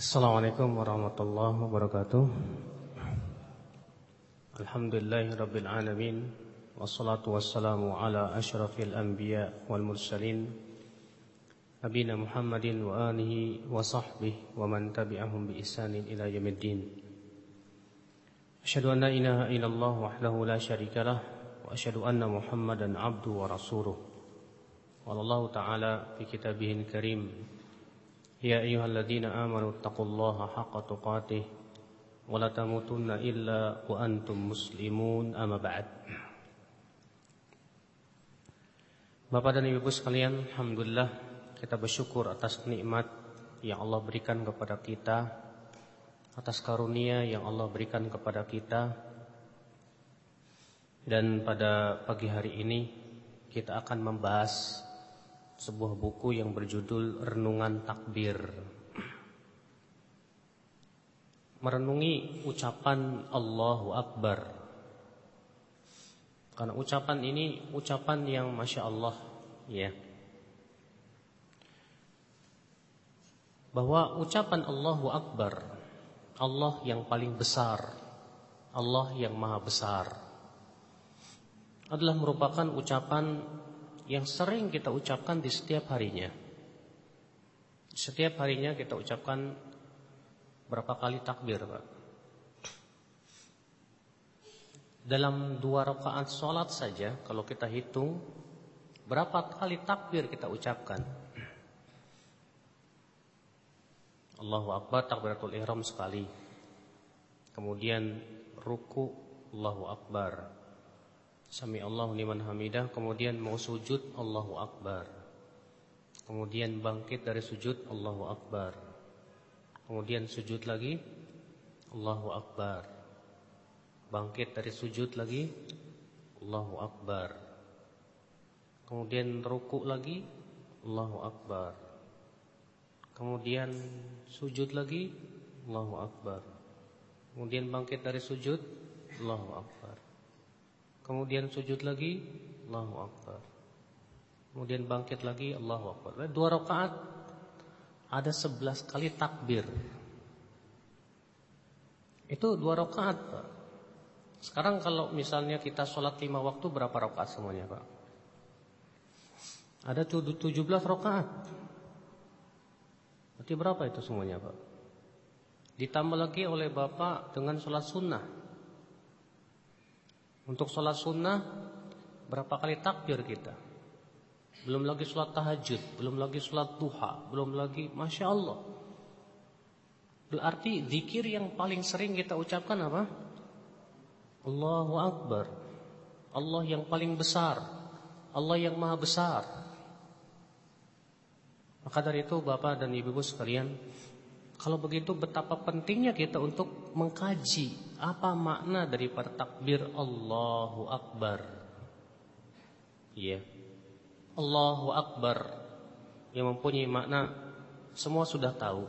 Assalamualaikum warahmatullahi wabarakatuh Alhamdulillahirabbil alamin wassalatu wassalamu ala asyrafil anbiya wal mursalin nabiyina Muhammadin wa alihi wa sahbihi wa man tabi'ahum bi ihsanin ila yaumiddin Asyhadu an la ilaha illallah wahdahu la syarikalah wa asyhadu anna Muhammadan abdu wa rasuluh Allah ta'ala fi kitabihil karim Ya ayyuhalladzina amanu taqullaha haqqa tuqatih wa la tamutunna illa wa antum muslimun amma ba'd Bapak dan Ibu sekalian, alhamdulillah kita bersyukur atas nikmat yang Allah berikan kepada kita, atas karunia yang Allah berikan kepada kita. Dan pada pagi hari ini kita akan membahas sebuah buku yang berjudul Renungan Takbir. Merenungi ucapan Allahu Akbar. Karena ucapan ini ucapan yang masya Allah, ya. Bahwa ucapan Allahu Akbar, Allah yang paling besar, Allah yang maha besar, adalah merupakan ucapan yang sering kita ucapkan di setiap harinya. Setiap harinya kita ucapkan berapa kali takbir, Pak? Dalam dua rakaat sholat saja, kalau kita hitung berapa kali takbir kita ucapkan? Allahu Akbar takbiratul ihram sekali. Kemudian ruku Allahu Akbar. Sami Allahu liman hamidah Kemudian mau sujud Allahu Akbar. Kemudian bangkit dari sujud Allahu Akbar. Kemudian sujud lagi Allahu Akbar. Bangkit dari sujud lagi Allahu Akbar. Kemudian ruku lagi Allahu Akbar. Kemudian sujud lagi Allahu Akbar. Kemudian bangkit dari sujud Allahu Akbar Kemudian sujud lagi Allahu Akbar. Kemudian bangkit lagi Allahu Akbar. Dua rakaat Ada sebelas kali takbir. Itu dua rakaat Pak. Sekarang kalau misalnya kita sholat lima waktu Berapa rakaat semuanya Pak? Ada tujuh belas rakaat. Berarti berapa itu semuanya Pak? Ditambah lagi oleh Bapak Dengan sholat sunnah untuk sholat sunnah berapa kali takbir kita? Belum lagi sholat tahajud, belum lagi sholat duha, belum lagi masya Allah. Berarti zikir yang paling sering kita ucapkan apa? Allahu Akbar. Allah yang paling besar. Allah yang maha besar. Maka dari itu Bapak dan Ibu sekalian, kalau begitu betapa pentingnya kita untuk mengkaji apa makna daripada takbir Allahu Akbar. Iya. Allahu Akbar yang mempunyai makna semua sudah tahu.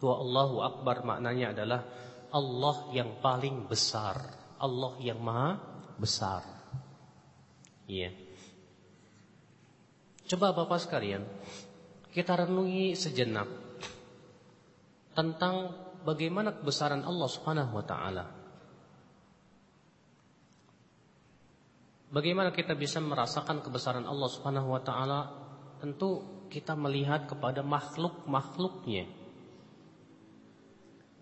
Bahwa Allahu Akbar maknanya adalah Allah yang paling besar, Allah yang maha besar. Iya. Coba Bapak sekalian, kita renungi sejenak tentang bagaimana kebesaran Allah Subhanahu wa taala. Bagaimana kita bisa merasakan kebesaran Allah Subhanahu wa taala? Tentu kita melihat kepada makhluk-makhluknya.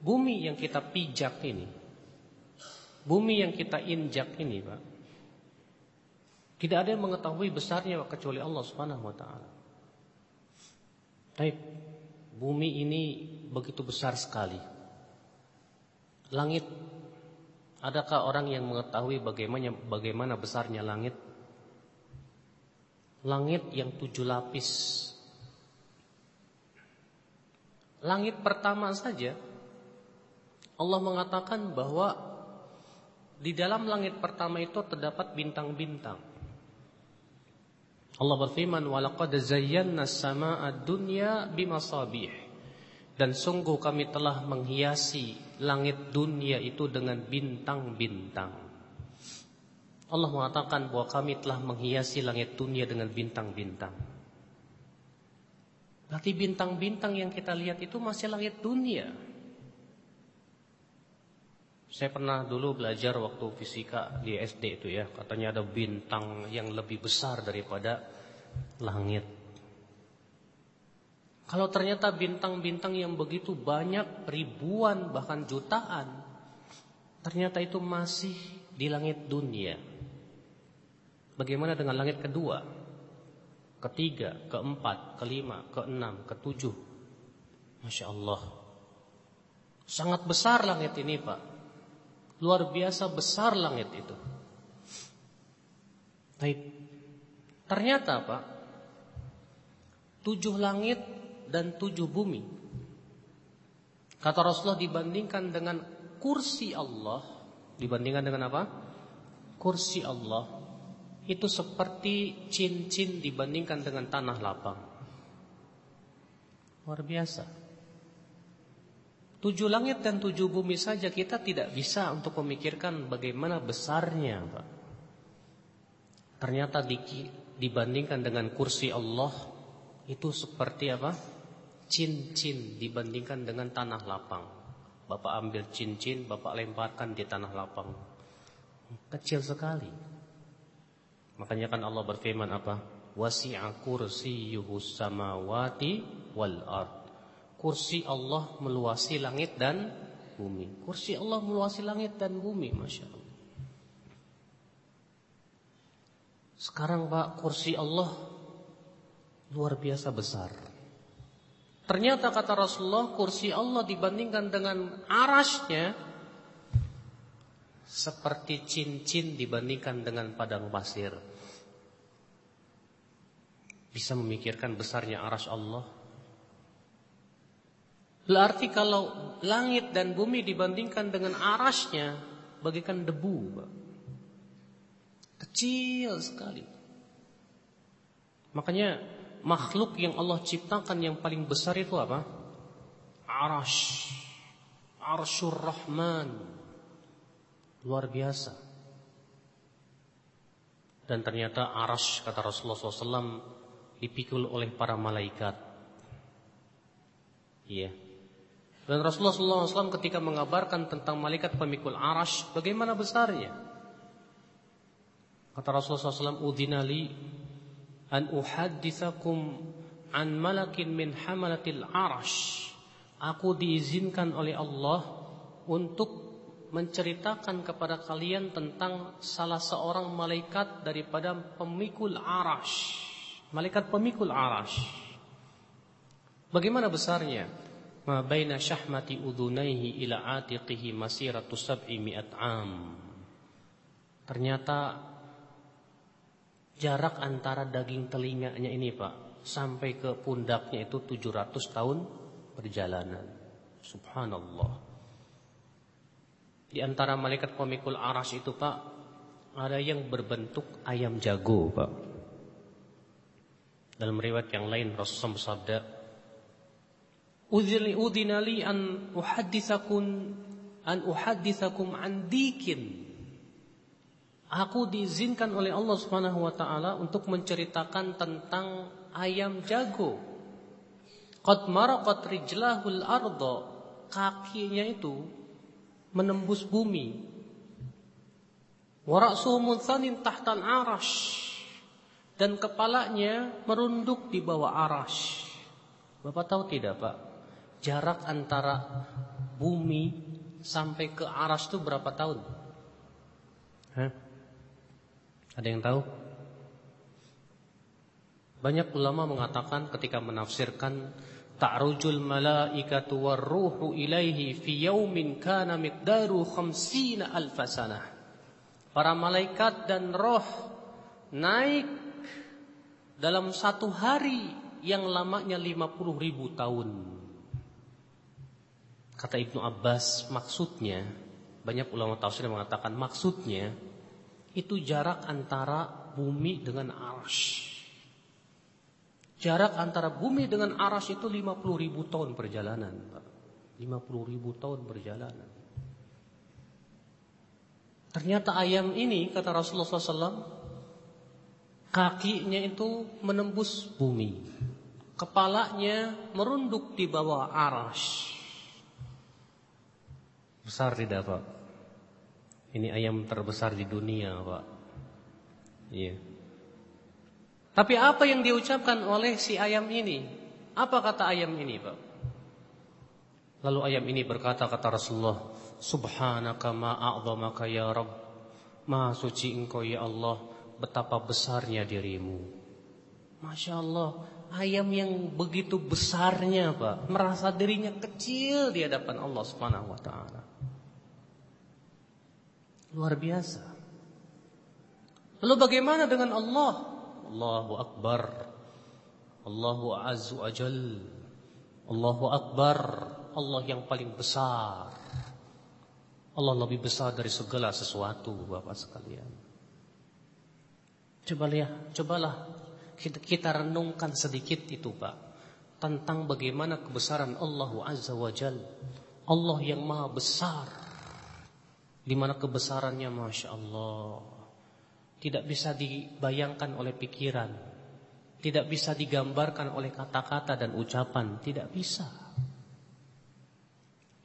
Bumi yang kita pijak ini, bumi yang kita injak ini, Pak. Tidak ada yang mengetahui besarnya kecuali Allah Subhanahu wa taala. Baik, bumi ini begitu besar sekali. Langit, adakah orang yang mengetahui bagaimana bagaimana besarnya langit? Langit yang tujuh lapis. Langit pertama saja Allah mengatakan bahwa di dalam langit pertama itu terdapat bintang-bintang. Allah berfirman walaqad zayyana as-samaa'a dunya bimasabih dan sungguh kami telah menghiasi langit dunia itu dengan bintang-bintang. Allah mengatakan bahwa kami telah menghiasi langit dunia dengan bintang-bintang. Berarti bintang-bintang yang kita lihat itu masih langit dunia. Saya pernah dulu belajar waktu fisika di SD itu ya, katanya ada bintang yang lebih besar daripada langit. Kalau ternyata bintang-bintang yang begitu banyak, ribuan bahkan jutaan, ternyata itu masih di langit dunia. Bagaimana dengan langit kedua? Ketiga, keempat, kelima, keenam, ketujuh. Masya Allah. Sangat besar langit ini Pak. Luar biasa besar langit itu. Baik. Ternyata Pak, tujuh langit dan tujuh bumi. Kata Rasulullah dibandingkan dengan kursi Allah, dibandingkan dengan apa? Kursi Allah itu seperti cincin dibandingkan dengan tanah lapang. Luar biasa. Tujuh langit dan tujuh bumi saja kita tidak bisa untuk memikirkan bagaimana besarnya, Pak. Ternyata di, dibandingkan dengan kursi Allah itu seperti apa? Cincin dibandingkan dengan tanah lapang. Bapak ambil cincin, Bapak lemparkan di tanah lapang. Kecil sekali. Makanya kan Allah berfirman apa? Wasi'a kursiyuhu samawati wal ard kursi Allah meluasi langit dan bumi. Kursi Allah meluasi langit dan bumi, masya Allah. Sekarang Pak, kursi Allah luar biasa besar. Ternyata kata Rasulullah, kursi Allah dibandingkan dengan arasnya seperti cincin dibandingkan dengan padang pasir. Bisa memikirkan besarnya aras Allah? Berarti kalau langit dan bumi dibandingkan dengan arasnya bagikan debu. Kecil sekali. Makanya makhluk yang Allah ciptakan yang paling besar itu apa? Arash. Arsyur Rahman. Luar biasa. Dan ternyata arash kata Rasulullah SAW dipikul oleh para malaikat. Iya. Dan Rasulullah SAW ketika mengabarkan tentang malaikat pemikul arash, bagaimana besarnya? Kata Rasulullah SAW, Udinali an uhadithakum an malakin min hamalatil arash. Aku diizinkan oleh Allah untuk menceritakan kepada kalian tentang salah seorang malaikat daripada pemikul arash. Malaikat pemikul arash. Bagaimana besarnya? ma baina syahmati udhunaihi ila atiqihi masiratu sab'i mi'at am. Ternyata jarak antara daging telinganya ini Pak sampai ke pundaknya itu 700 tahun perjalanan. Subhanallah. Di antara malaikat pemikul aras itu Pak ada yang berbentuk ayam jago Pak. Dalam riwayat yang lain Rasulullah bersabda udhina li an uhadditsakum an uhadditsakum an dikin Aku diizinkan oleh Allah Subhanahu wa taala untuk menceritakan tentang ayam jago. Qad maraqat rijlahul arda. Kakinya itu menembus bumi. Wa ra'suhu tahtal arash. Dan kepalanya merunduk di bawah arash. Bapak tahu tidak, Pak? Jarak antara bumi sampai ke aras itu berapa tahun? Hah? Ada yang tahu? Banyak ulama mengatakan ketika menafsirkan ta'rujul malaikatu warruhu ilaihi fi yaumin kana miqdaru khamsina alfasana. Para malaikat dan roh naik dalam satu hari yang lamanya 50 ribu tahun. Kata Ibnu Abbas maksudnya banyak ulama tafsir mengatakan maksudnya itu jarak antara bumi dengan aras. Jarak antara bumi dengan aras itu 50 ribu tahun perjalanan. 50 ribu tahun perjalanan. Ternyata ayam ini kata Rasulullah SAW kakinya itu menembus bumi. Kepalanya merunduk di bawah arash. Besar tidak Pak? Ini ayam terbesar di dunia Pak. Iya. Tapi apa yang diucapkan oleh si ayam ini? Apa kata ayam ini Pak? Lalu ayam ini berkata kata Rasulullah, Subhanaka ma'a'zamaka ya Rabb. Maha suci engkau ya Allah, betapa besarnya dirimu. Masya Allah, ayam yang begitu besarnya Pak, merasa dirinya kecil di hadapan Allah Subhanahu wa taala. Luar biasa. Lalu bagaimana dengan Allah? Allahu Akbar. Allahu Azza wa Jal. Allahu Akbar. Allah yang paling besar. Allah lebih besar dari segala sesuatu Bapak sekalian. Coba lihat, cobalah kita, kita renungkan sedikit itu Pak. Tentang bagaimana kebesaran Allah Azza wa Jal. Allah yang maha besar di mana kebesarannya Masya Allah. Tidak bisa dibayangkan oleh pikiran. Tidak bisa digambarkan oleh kata-kata dan ucapan. Tidak bisa.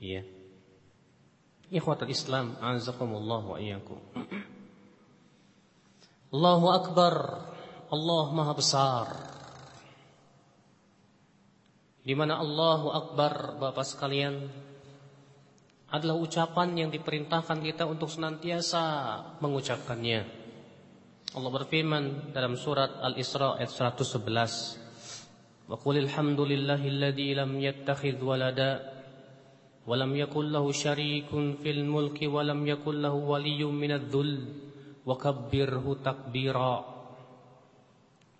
Iya. Ikhwatul Islam Azakumullah wa iyakum Allahu Akbar. Allah Maha Besar. Di mana Allahu Akbar Bapak sekalian adalah ucapan yang diperintahkan kita untuk senantiasa mengucapkannya. Allah berfirman dalam surat Al-Isra ayat 111. Wa qulil hamdulillahilladzi lam yattakhidh walada wa lam yakul lahu syarikun fil mulki wa lam yakul lahu waliyyun minadh-dhull wa kabbirhu takbira.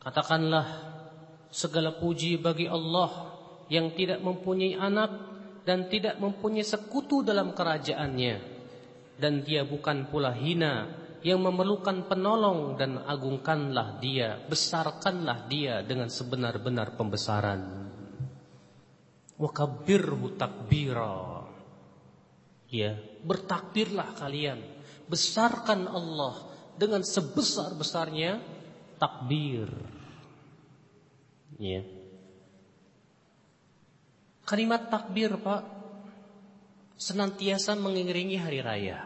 Katakanlah segala puji bagi Allah yang tidak mempunyai anak dan tidak mempunyai sekutu dalam kerajaannya. Dan dia bukan pula hina yang memerlukan penolong dan agungkanlah dia besarkanlah dia dengan sebenar-benar pembesaran. Wa kabbirhu takbira. Ya bertakbirlah kalian. Besarkan Allah dengan sebesar-besarnya takbir. Ya Kalimat takbir Pak senantiasa mengiringi hari raya.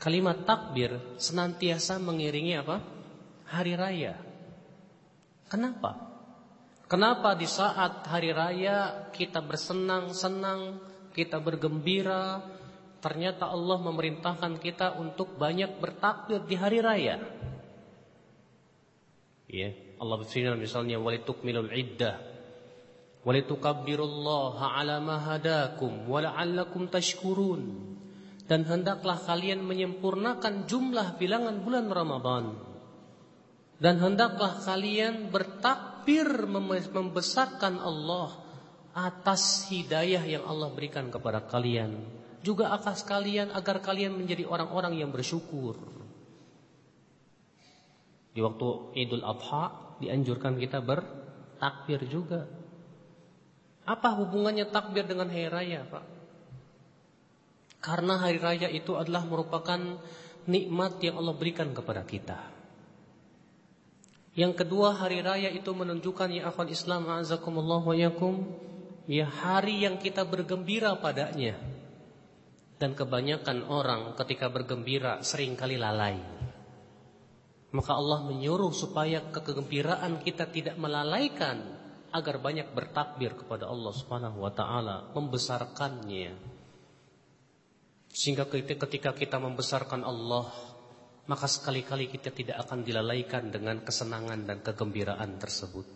Kalimat takbir senantiasa mengiringi apa? Hari raya. Kenapa? Kenapa di saat hari raya kita bersenang-senang, kita bergembira, ternyata Allah memerintahkan kita untuk banyak bertakbir di hari raya. Ya, Allah berfirman misalnya walitukmilul iddah Walitukabbirullaha ala ma hadakum wa la'allakum tashkurun. Dan hendaklah kalian menyempurnakan jumlah bilangan bulan Ramadan. Dan hendaklah kalian bertakbir membesarkan Allah atas hidayah yang Allah berikan kepada kalian. Juga atas kalian agar kalian menjadi orang-orang yang bersyukur. Di waktu Idul Adha dianjurkan kita bertakbir juga. Apa hubungannya takbir dengan hari raya, Pak? Karena hari raya itu adalah merupakan nikmat yang Allah berikan kepada kita. Yang kedua, hari raya itu menunjukkan ya akhwan Islam azakumullah wa yakum, ya hari yang kita bergembira padanya. Dan kebanyakan orang ketika bergembira sering kali lalai. Maka Allah menyuruh supaya kegembiraan kita tidak melalaikan agar banyak bertakbir kepada Allah Subhanahu wa taala, membesarkannya. Sehingga ketika kita membesarkan Allah, maka sekali-kali kita tidak akan dilalaikan dengan kesenangan dan kegembiraan tersebut.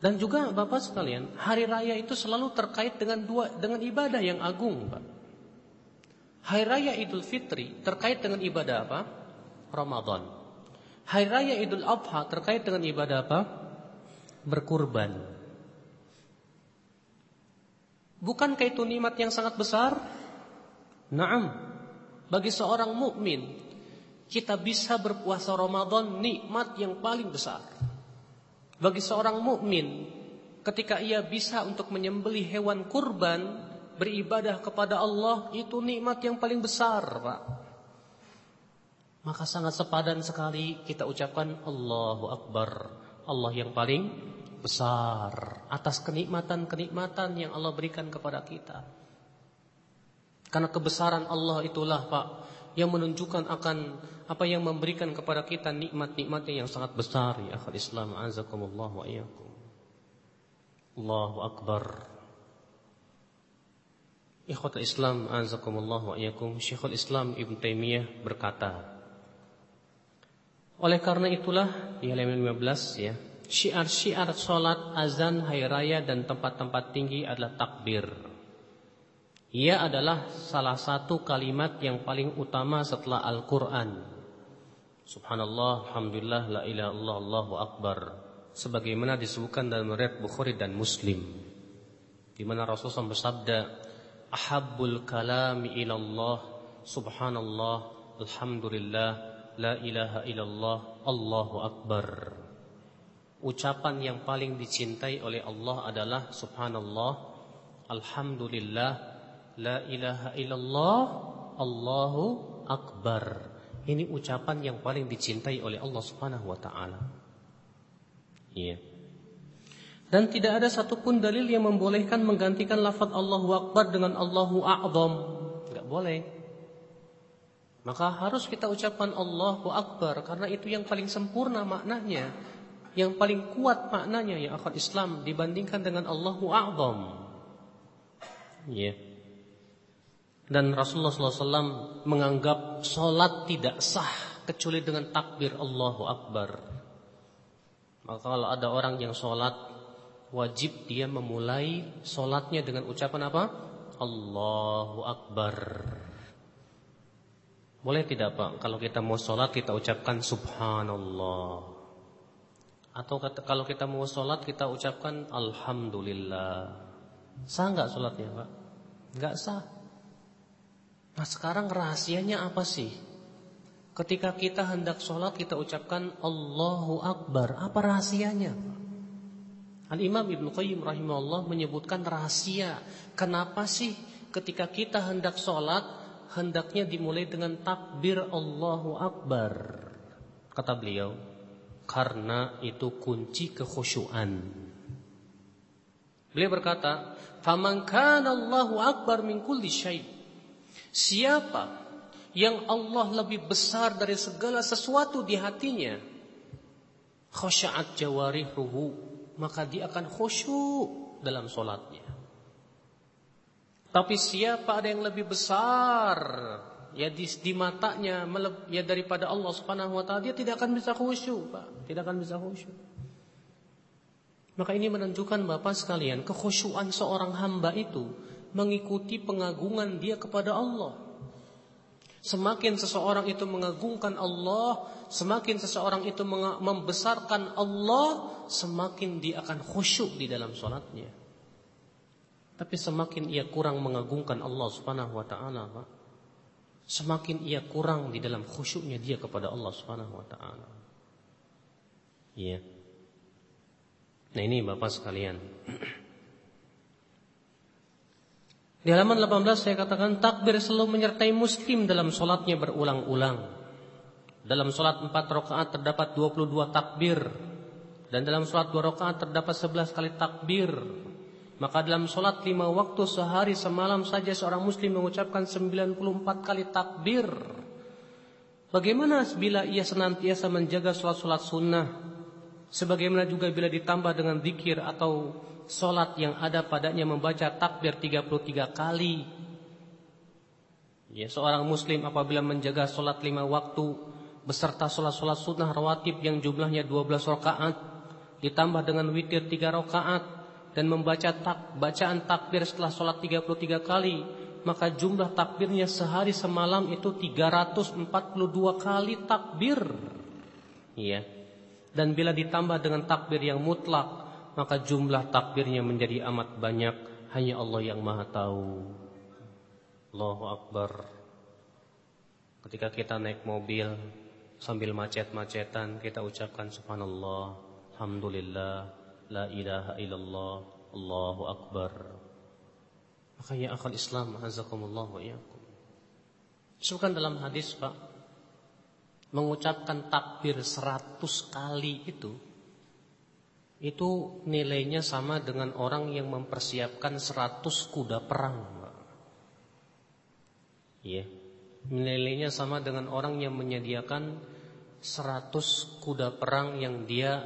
Dan juga Bapak sekalian, hari raya itu selalu terkait dengan dua dengan ibadah yang agung, Pak. Hari raya Idul Fitri terkait dengan ibadah apa? Ramadan. Hari Raya Idul Adha terkait dengan ibadah apa? Berkurban. Bukankah itu nikmat yang sangat besar? Naam. Bagi seorang mukmin, kita bisa berpuasa Ramadan nikmat yang paling besar. Bagi seorang mukmin, ketika ia bisa untuk menyembelih hewan kurban, beribadah kepada Allah, itu nikmat yang paling besar, Pak. Maka sangat sepadan sekali kita ucapkan Allahu Akbar. Allah yang paling besar atas kenikmatan-kenikmatan yang Allah berikan kepada kita. Karena kebesaran Allah itulah Pak yang menunjukkan akan apa yang memberikan kepada kita nikmat-nikmatnya yang sangat besar ya akhir Islam azakumullah wa iyyakum. Allahu akbar. Ikhwatul Islam azakumullah wa iyyakum. Syekhul Islam Ibn Taimiyah berkata, oleh karena itulah di halaman 15 ya, syiar-syiar salat, azan, hari raya dan tempat-tempat tinggi adalah takbir. Ia adalah salah satu kalimat yang paling utama setelah Al-Qur'an. Subhanallah, alhamdulillah, la ilaha illallah, Allahu akbar. Sebagaimana disebutkan dalam riwayat Bukhari dan Muslim. Di mana Rasulullah bersabda, "Ahabbul kalami ilallah, subhanallah, alhamdulillah, La ilaha illallah Allahu Akbar. Ucapan yang paling dicintai oleh Allah adalah Subhanallah Alhamdulillah La ilaha illallah Allahu Akbar. Ini ucapan yang paling dicintai oleh Allah subhanahu wa ta'ala. Iya. Dan tidak ada satupun dalil yang membolehkan menggantikan lafaz Allahu Akbar dengan Allahu A'zam. Tidak boleh maka harus kita ucapkan Allahu Akbar karena itu yang paling sempurna maknanya, yang paling kuat maknanya ya akal Islam dibandingkan dengan Allahu A'zam. Ya. Dan Rasulullah SAW menganggap solat tidak sah kecuali dengan takbir Allahu Akbar. Maka kalau ada orang yang solat wajib dia memulai solatnya dengan ucapan apa? Allahu Akbar. Boleh tidak Pak? Kalau kita mau sholat kita ucapkan subhanallah. Atau kalau kita mau sholat kita ucapkan alhamdulillah. Sah nggak sholatnya Pak? Nggak sah. Nah sekarang rahasianya apa sih? Ketika kita hendak sholat kita ucapkan Allahu Akbar. Apa rahasianya? Al-Imam Ibn Qayyim rahimahullah menyebutkan rahasia. Kenapa sih ketika kita hendak sholat hendaknya dimulai dengan takbir Allahu Akbar. Kata beliau, karena itu kunci kekhusyuan. Beliau berkata, "Faman kana Allahu akbar min kulli syai." Siapa yang Allah lebih besar dari segala sesuatu di hatinya, khusyat jawarihuhu, maka dia akan khusyuk dalam solatnya. Tapi siapa ada yang lebih besar ya di, di matanya ya daripada Allah Subhanahu wa taala dia tidak akan bisa khusyuk, Pak. Tidak akan bisa khusyuk. Maka ini menunjukkan Bapak sekalian kekhusyuan seorang hamba itu mengikuti pengagungan dia kepada Allah. Semakin seseorang itu mengagungkan Allah, semakin seseorang itu membesarkan Allah, semakin dia akan khusyuk di dalam sholatnya. Tapi semakin ia kurang mengagungkan Allah Subhanahu wa taala. Semakin ia kurang di dalam khusyuknya dia kepada Allah Subhanahu wa taala. Iya. Nah, ini Bapak sekalian. Di halaman 18 saya katakan takbir selalu menyertai muslim dalam solatnya berulang-ulang. Dalam solat 4 rakaat terdapat 22 takbir dan dalam solat 2 rakaat terdapat 11 kali takbir. Maka dalam sholat lima waktu sehari semalam saja seorang muslim mengucapkan 94 kali takbir. Bagaimana bila ia senantiasa menjaga sholat-sholat sunnah? Sebagaimana juga bila ditambah dengan zikir atau sholat yang ada padanya membaca takbir 33 kali. Ya, seorang muslim apabila menjaga sholat lima waktu beserta sholat-sholat sunnah rawatib yang jumlahnya 12 rakaat ditambah dengan witir 3 rakaat dan membaca tak, bacaan takbir setelah sholat 33 kali maka jumlah takbirnya sehari semalam itu 342 kali takbir. Ya dan bila ditambah dengan takbir yang mutlak maka jumlah takbirnya menjadi amat banyak. Hanya Allah yang maha tahu. Allahu Akbar. Ketika kita naik mobil sambil macet-macetan kita ucapkan subhanallah alhamdulillah La ilaha illallah Allahu Akbar Makanya akal Islam Azakumullah wa iyakum Sebutkan dalam hadis Pak mengucapkan takbir seratus kali itu itu nilainya sama dengan orang yang mempersiapkan seratus kuda perang. Iya. Nilainya sama dengan orang yang menyediakan seratus kuda perang yang dia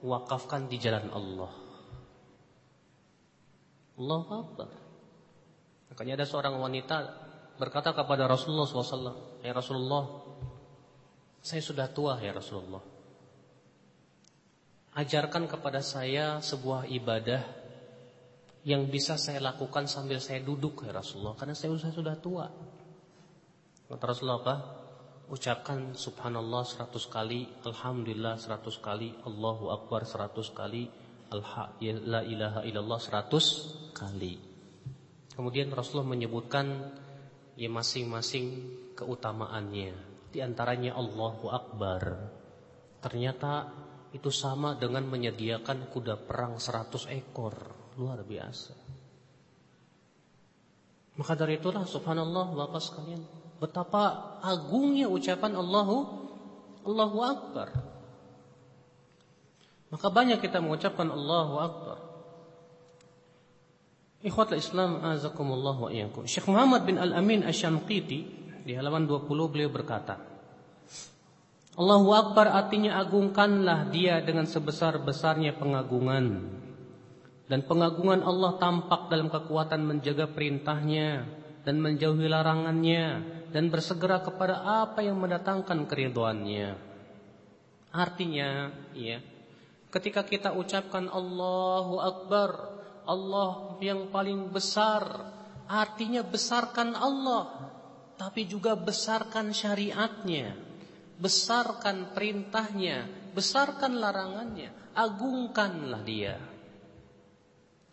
wakafkan di jalan Allah. Allah Akbar. Makanya ada seorang wanita berkata kepada Rasulullah SAW, Ya Rasulullah, saya sudah tua ya Rasulullah. Ajarkan kepada saya sebuah ibadah yang bisa saya lakukan sambil saya duduk ya Rasulullah. Karena saya sudah tua. Kata Rasulullah apa? Ucapkan subhanallah seratus kali, alhamdulillah seratus kali, Allahu akbar seratus kali, la ilaha illallah seratus kali. Kemudian Rasulullah menyebutkan ya masing-masing keutamaannya. Di antaranya Allahu Akbar. Ternyata itu sama dengan menyediakan kuda perang 100 ekor. Luar biasa. Maka dari itulah subhanallah Bapak sekalian. Betapa agungnya ucapan Allahu Allahu Akbar. Maka banyak kita mengucapkan Allahu Akbar. Ikhwatul Islam azakumullah wa iyyakum. Syekh Muhammad bin Al-Amin Asy-Syamqiti di halaman 20 beliau berkata, Allahu Akbar artinya agungkanlah dia dengan sebesar-besarnya pengagungan. Dan pengagungan Allah tampak dalam kekuatan menjaga perintahnya dan menjauhi larangannya dan bersegera kepada apa yang mendatangkan keriduannya. Artinya, ya, ketika kita ucapkan Allahu Akbar, Allah yang paling besar artinya besarkan Allah tapi juga besarkan syariatnya besarkan perintahnya besarkan larangannya agungkanlah dia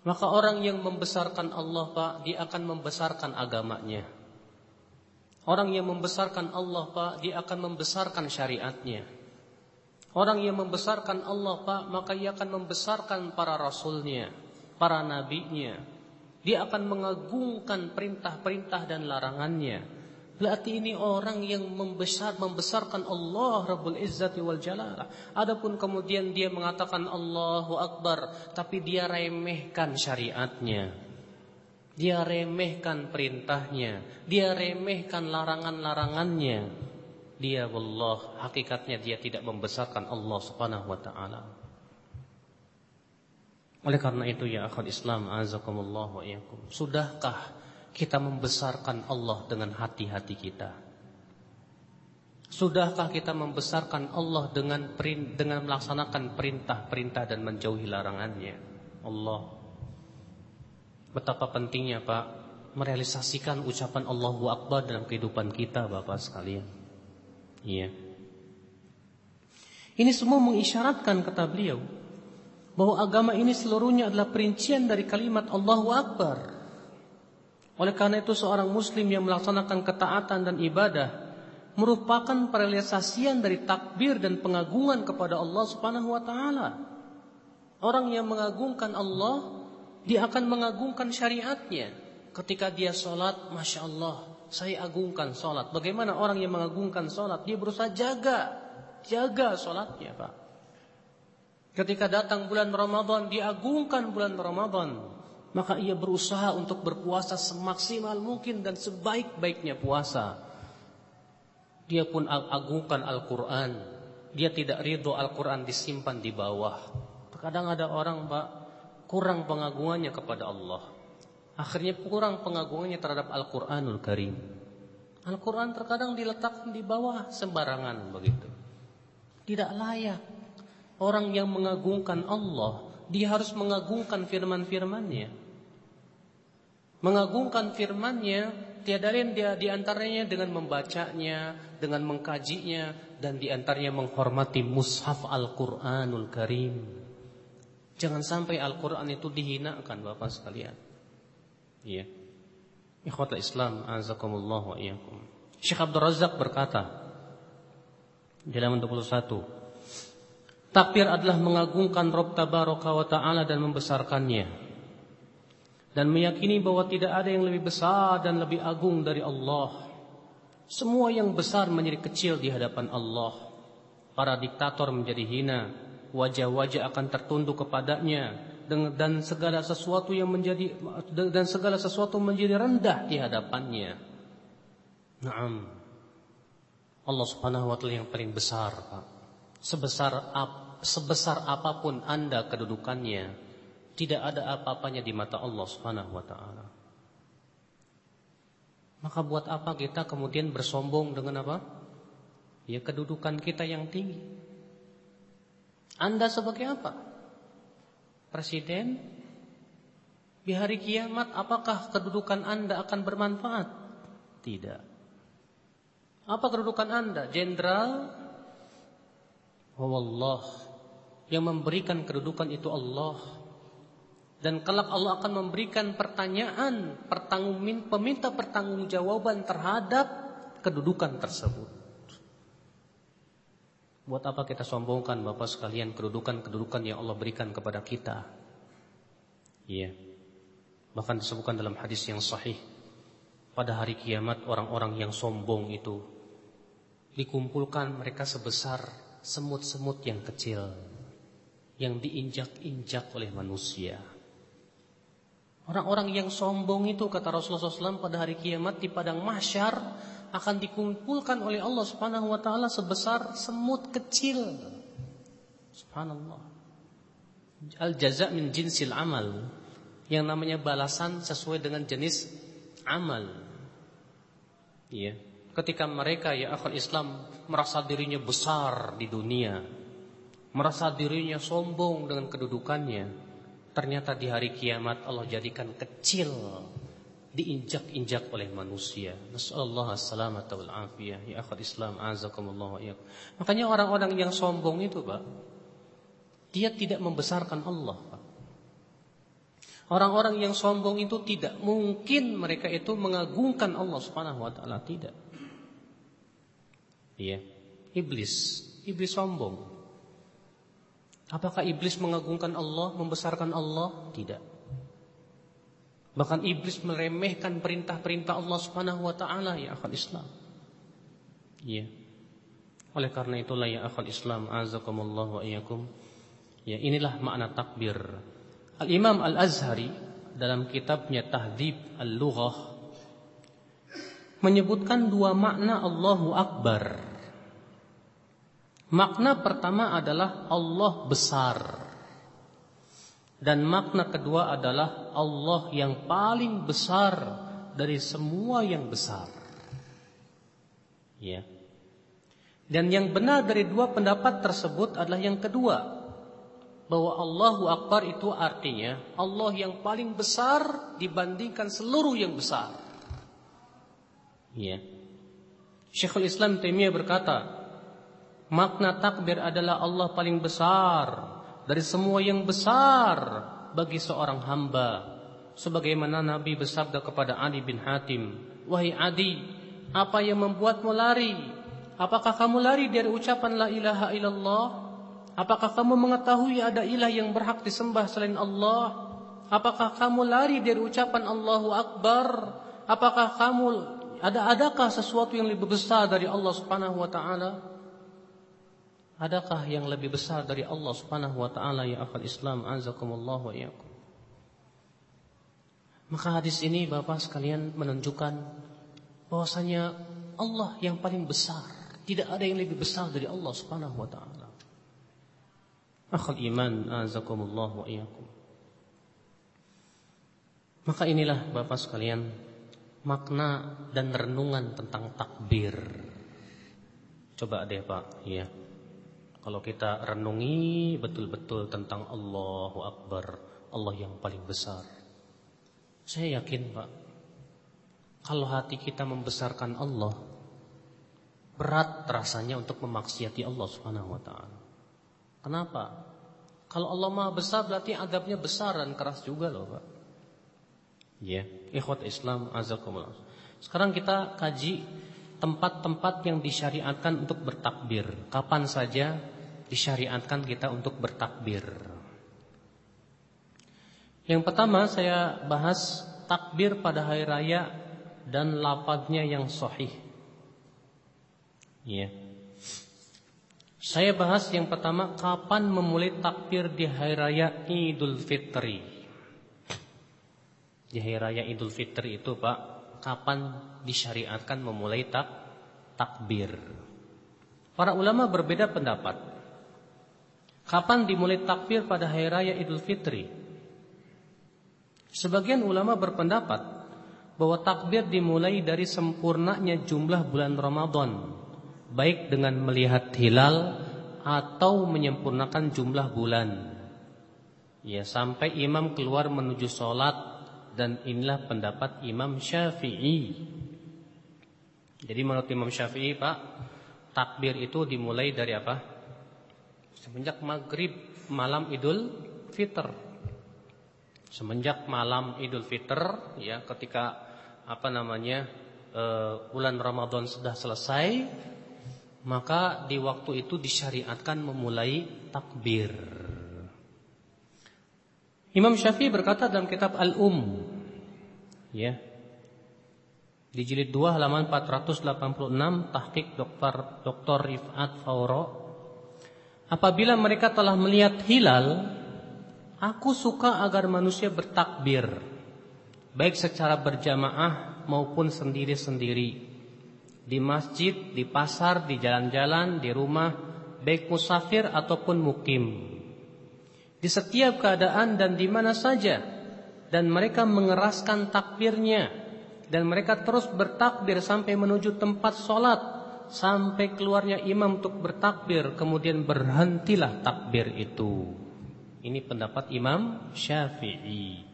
maka orang yang membesarkan Allah Pak dia akan membesarkan agamanya orang yang membesarkan Allah Pak dia akan membesarkan syariatnya orang yang membesarkan Allah Pak maka ia akan membesarkan para rasulnya para nabinya. Dia akan mengagungkan perintah-perintah dan larangannya. Berarti ini orang yang membesar membesarkan Allah Rabbul Izzati wal Jalalah. Adapun kemudian dia mengatakan Allahu Akbar, tapi dia remehkan syariatnya. Dia remehkan perintahnya, dia remehkan larangan-larangannya. Dia wallah hakikatnya dia tidak membesarkan Allah Subhanahu wa taala. Oleh karena itu ya akhwat Islam azakumullah wa iyyakum. Sudahkah kita membesarkan Allah dengan hati-hati kita? Sudahkah kita membesarkan Allah dengan dengan melaksanakan perintah-perintah dan menjauhi larangannya? Allah. Betapa pentingnya Pak merealisasikan ucapan Allahu Akbar dalam kehidupan kita Bapak sekalian. Iya. Ini semua mengisyaratkan kata beliau bahwa agama ini seluruhnya adalah perincian dari kalimat Allahu Akbar. Oleh karena itu seorang muslim yang melaksanakan ketaatan dan ibadah merupakan perealisasian dari takbir dan pengagungan kepada Allah Subhanahu wa taala. Orang yang mengagungkan Allah, dia akan mengagungkan syariatnya. Ketika dia sholat, Masya Allah, saya agungkan sholat. Bagaimana orang yang mengagungkan sholat? Dia berusaha jaga, jaga sholatnya Pak. Ketika datang bulan Ramadan, diagungkan bulan Ramadan. Maka ia berusaha untuk berpuasa semaksimal mungkin dan sebaik-baiknya puasa. Dia pun agungkan Al-Quran. Dia tidak ridho Al-Quran disimpan di bawah. Terkadang ada orang mbak kurang pengagungannya kepada Allah. Akhirnya kurang pengagungannya terhadap Al-Quranul Karim. Al-Quran terkadang diletakkan di bawah sembarangan begitu. Tidak layak Orang yang mengagungkan Allah, dia harus mengagungkan firman-firmannya. Mengagungkan firmannya, tiada lain dia di antaranya dengan membacanya, dengan mengkajinya, dan di antaranya menghormati mushaf Al-Quranul Karim. Jangan sampai Al-Quran itu dihinakan Bapak sekalian. Iya. Ikhwata Islam, azakumullah wa iyakum. Syekh Abdul Razak berkata, di halaman 21, Takbir adalah mengagungkan Rabb Tabaraka wa Ta'ala dan membesarkannya. Dan meyakini bahwa tidak ada yang lebih besar dan lebih agung dari Allah. Semua yang besar menjadi kecil di hadapan Allah. Para diktator menjadi hina, wajah-wajah akan tertunduk kepadanya dan segala sesuatu yang menjadi dan segala sesuatu menjadi rendah di hadapannya. Naam. Allah Subhanahu wa taala yang paling besar, Pak. Sebesar ap, sebesar apa pun Anda kedudukannya, tidak ada apa-apanya di mata Allah Subhanahu wa taala. Maka buat apa kita kemudian bersombong dengan apa? Ya kedudukan kita yang tinggi. Anda sebagai apa? Presiden? Di hari kiamat apakah kedudukan Anda akan bermanfaat? Tidak. Apa kedudukan Anda? Jenderal? Oh Allah. Yang memberikan kedudukan itu Allah. Dan kelak Allah akan memberikan pertanyaan, pertanggung peminta pertanggungjawaban terhadap kedudukan tersebut. Buat apa kita sombongkan Bapak sekalian kedudukan-kedudukan yang Allah berikan kepada kita? Iya. Bahkan disebutkan dalam hadis yang sahih pada hari kiamat orang-orang yang sombong itu dikumpulkan mereka sebesar semut-semut yang kecil yang diinjak-injak oleh manusia. Orang-orang yang sombong itu kata Rasulullah SAW pada hari kiamat di padang mahsyar akan dikumpulkan oleh Allah Subhanahu wa taala sebesar semut kecil. Subhanallah. Al jaza min jinsil amal. Yang namanya balasan sesuai dengan jenis amal. Iya. Ketika mereka ya akal Islam merasa dirinya besar di dunia, merasa dirinya sombong dengan kedudukannya, Ternyata di hari kiamat Allah jadikan kecil diinjak-injak oleh manusia. Nasallahu assalamata wal afiyah. Ya akhwat Islam azakumullah wa Makanya orang-orang yang sombong itu, Pak, dia tidak membesarkan Allah, Pak. Orang-orang yang sombong itu tidak mungkin mereka itu mengagungkan Allah Subhanahu wa taala, tidak. Iya. Iblis, iblis sombong. Apakah iblis mengagungkan Allah, membesarkan Allah? Tidak. Bahkan iblis meremehkan perintah-perintah Allah Subhanahu wa taala ya akal Islam. Iya. Oleh karena itulah ya akal Islam azakumullah wa iyyakum. Ya inilah makna takbir. Al-Imam Al-Azhari dalam kitabnya Tahdhib Al-Lughah menyebutkan dua makna Allahu Akbar. Makna pertama adalah Allah besar. Dan makna kedua adalah Allah yang paling besar dari semua yang besar. Ya. Dan yang benar dari dua pendapat tersebut adalah yang kedua. Bahwa Allahu Akbar itu artinya Allah yang paling besar dibandingkan seluruh yang besar. Ya. Syekhul Islam Taimiyah berkata, Makna takbir adalah Allah paling besar dari semua yang besar bagi seorang hamba. Sebagaimana Nabi bersabda kepada Ali bin Hatim, "Wahai Adi, apa yang membuatmu lari? Apakah kamu lari dari ucapan la ilaha illallah? Apakah kamu mengetahui ada ilah yang berhak disembah selain Allah? Apakah kamu lari dari ucapan Allahu Akbar? Apakah kamu ada adakah sesuatu yang lebih besar dari Allah Subhanahu wa taala?" Adakah yang lebih besar dari Allah Subhanahu wa taala ya akal Islam azakumullah wa iyyakum. Maka hadis ini Bapak sekalian menunjukkan bahwasanya Allah yang paling besar, tidak ada yang lebih besar dari Allah Subhanahu wa taala. Akhul iman azakumullah wa iyyakum. Maka inilah Bapak sekalian makna dan renungan tentang takbir. Coba deh Pak, ya. Kalau kita renungi betul-betul tentang Allahu Akbar, Allah yang paling besar. Saya yakin Pak, kalau hati kita membesarkan Allah, berat rasanya untuk memaksiati Allah Subhanahu wa taala. Kenapa? Kalau Allah Maha besar berarti adabnya besar dan keras juga loh, Pak. Ya, yeah. ikhwat Islam azakumullah. Sekarang kita kaji tempat-tempat yang disyariatkan untuk bertakbir. Kapan saja disyariatkan kita untuk bertakbir. Yang pertama saya bahas takbir pada hari raya dan lapatnya yang sahih. Ya. Saya bahas yang pertama kapan memulai takbir di hari raya Idul Fitri. Di hari raya Idul Fitri itu, Pak, kapan disyariatkan memulai tak takbir? Para ulama berbeda pendapat. Kapan dimulai takbir pada hari raya Idul Fitri? Sebagian ulama berpendapat bahwa takbir dimulai dari sempurnanya jumlah bulan Ramadan baik dengan melihat hilal atau menyempurnakan jumlah bulan. Ya, sampai imam keluar menuju sholat dan inilah pendapat Imam Syafi'i. Jadi menurut Imam Syafi'i, Pak, takbir itu dimulai dari apa? Semenjak maghrib malam Idul Fitr. Semenjak malam Idul Fitr, ya, ketika apa namanya uh, bulan Ramadan sudah selesai, maka di waktu itu disyariatkan memulai takbir. Imam Syafi'i berkata dalam kitab Al-Um ya. Di jilid 2 halaman 486 tahqiq Dr. Dr. Rifat Fauro Apabila mereka telah melihat hilal aku suka agar manusia bertakbir baik secara berjamaah maupun sendiri-sendiri. Di masjid, di pasar, di jalan-jalan, di rumah, baik musafir ataupun mukim. Di setiap keadaan dan di mana saja. Dan mereka mengeraskan takbirnya. Dan mereka terus bertakbir sampai menuju tempat sholat sampai keluarnya imam untuk bertakbir kemudian berhentilah takbir itu. Ini pendapat Imam Syafi'i.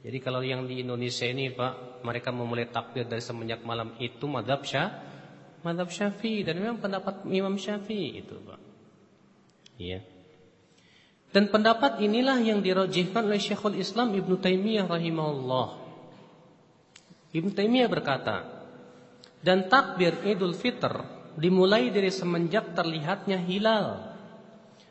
Jadi kalau yang di Indonesia ini Pak, mereka memulai takbir dari semenjak malam itu madhab syah, madhab syafi'i dan memang pendapat Imam Syafi'i itu Pak. Iya. Dan pendapat inilah yang dirojihkan oleh Syekhul Islam Ibn Taimiyah rahimahullah. Ibn Taimiyah berkata, dan takbir Idul Fitr dimulai dari semenjak terlihatnya hilal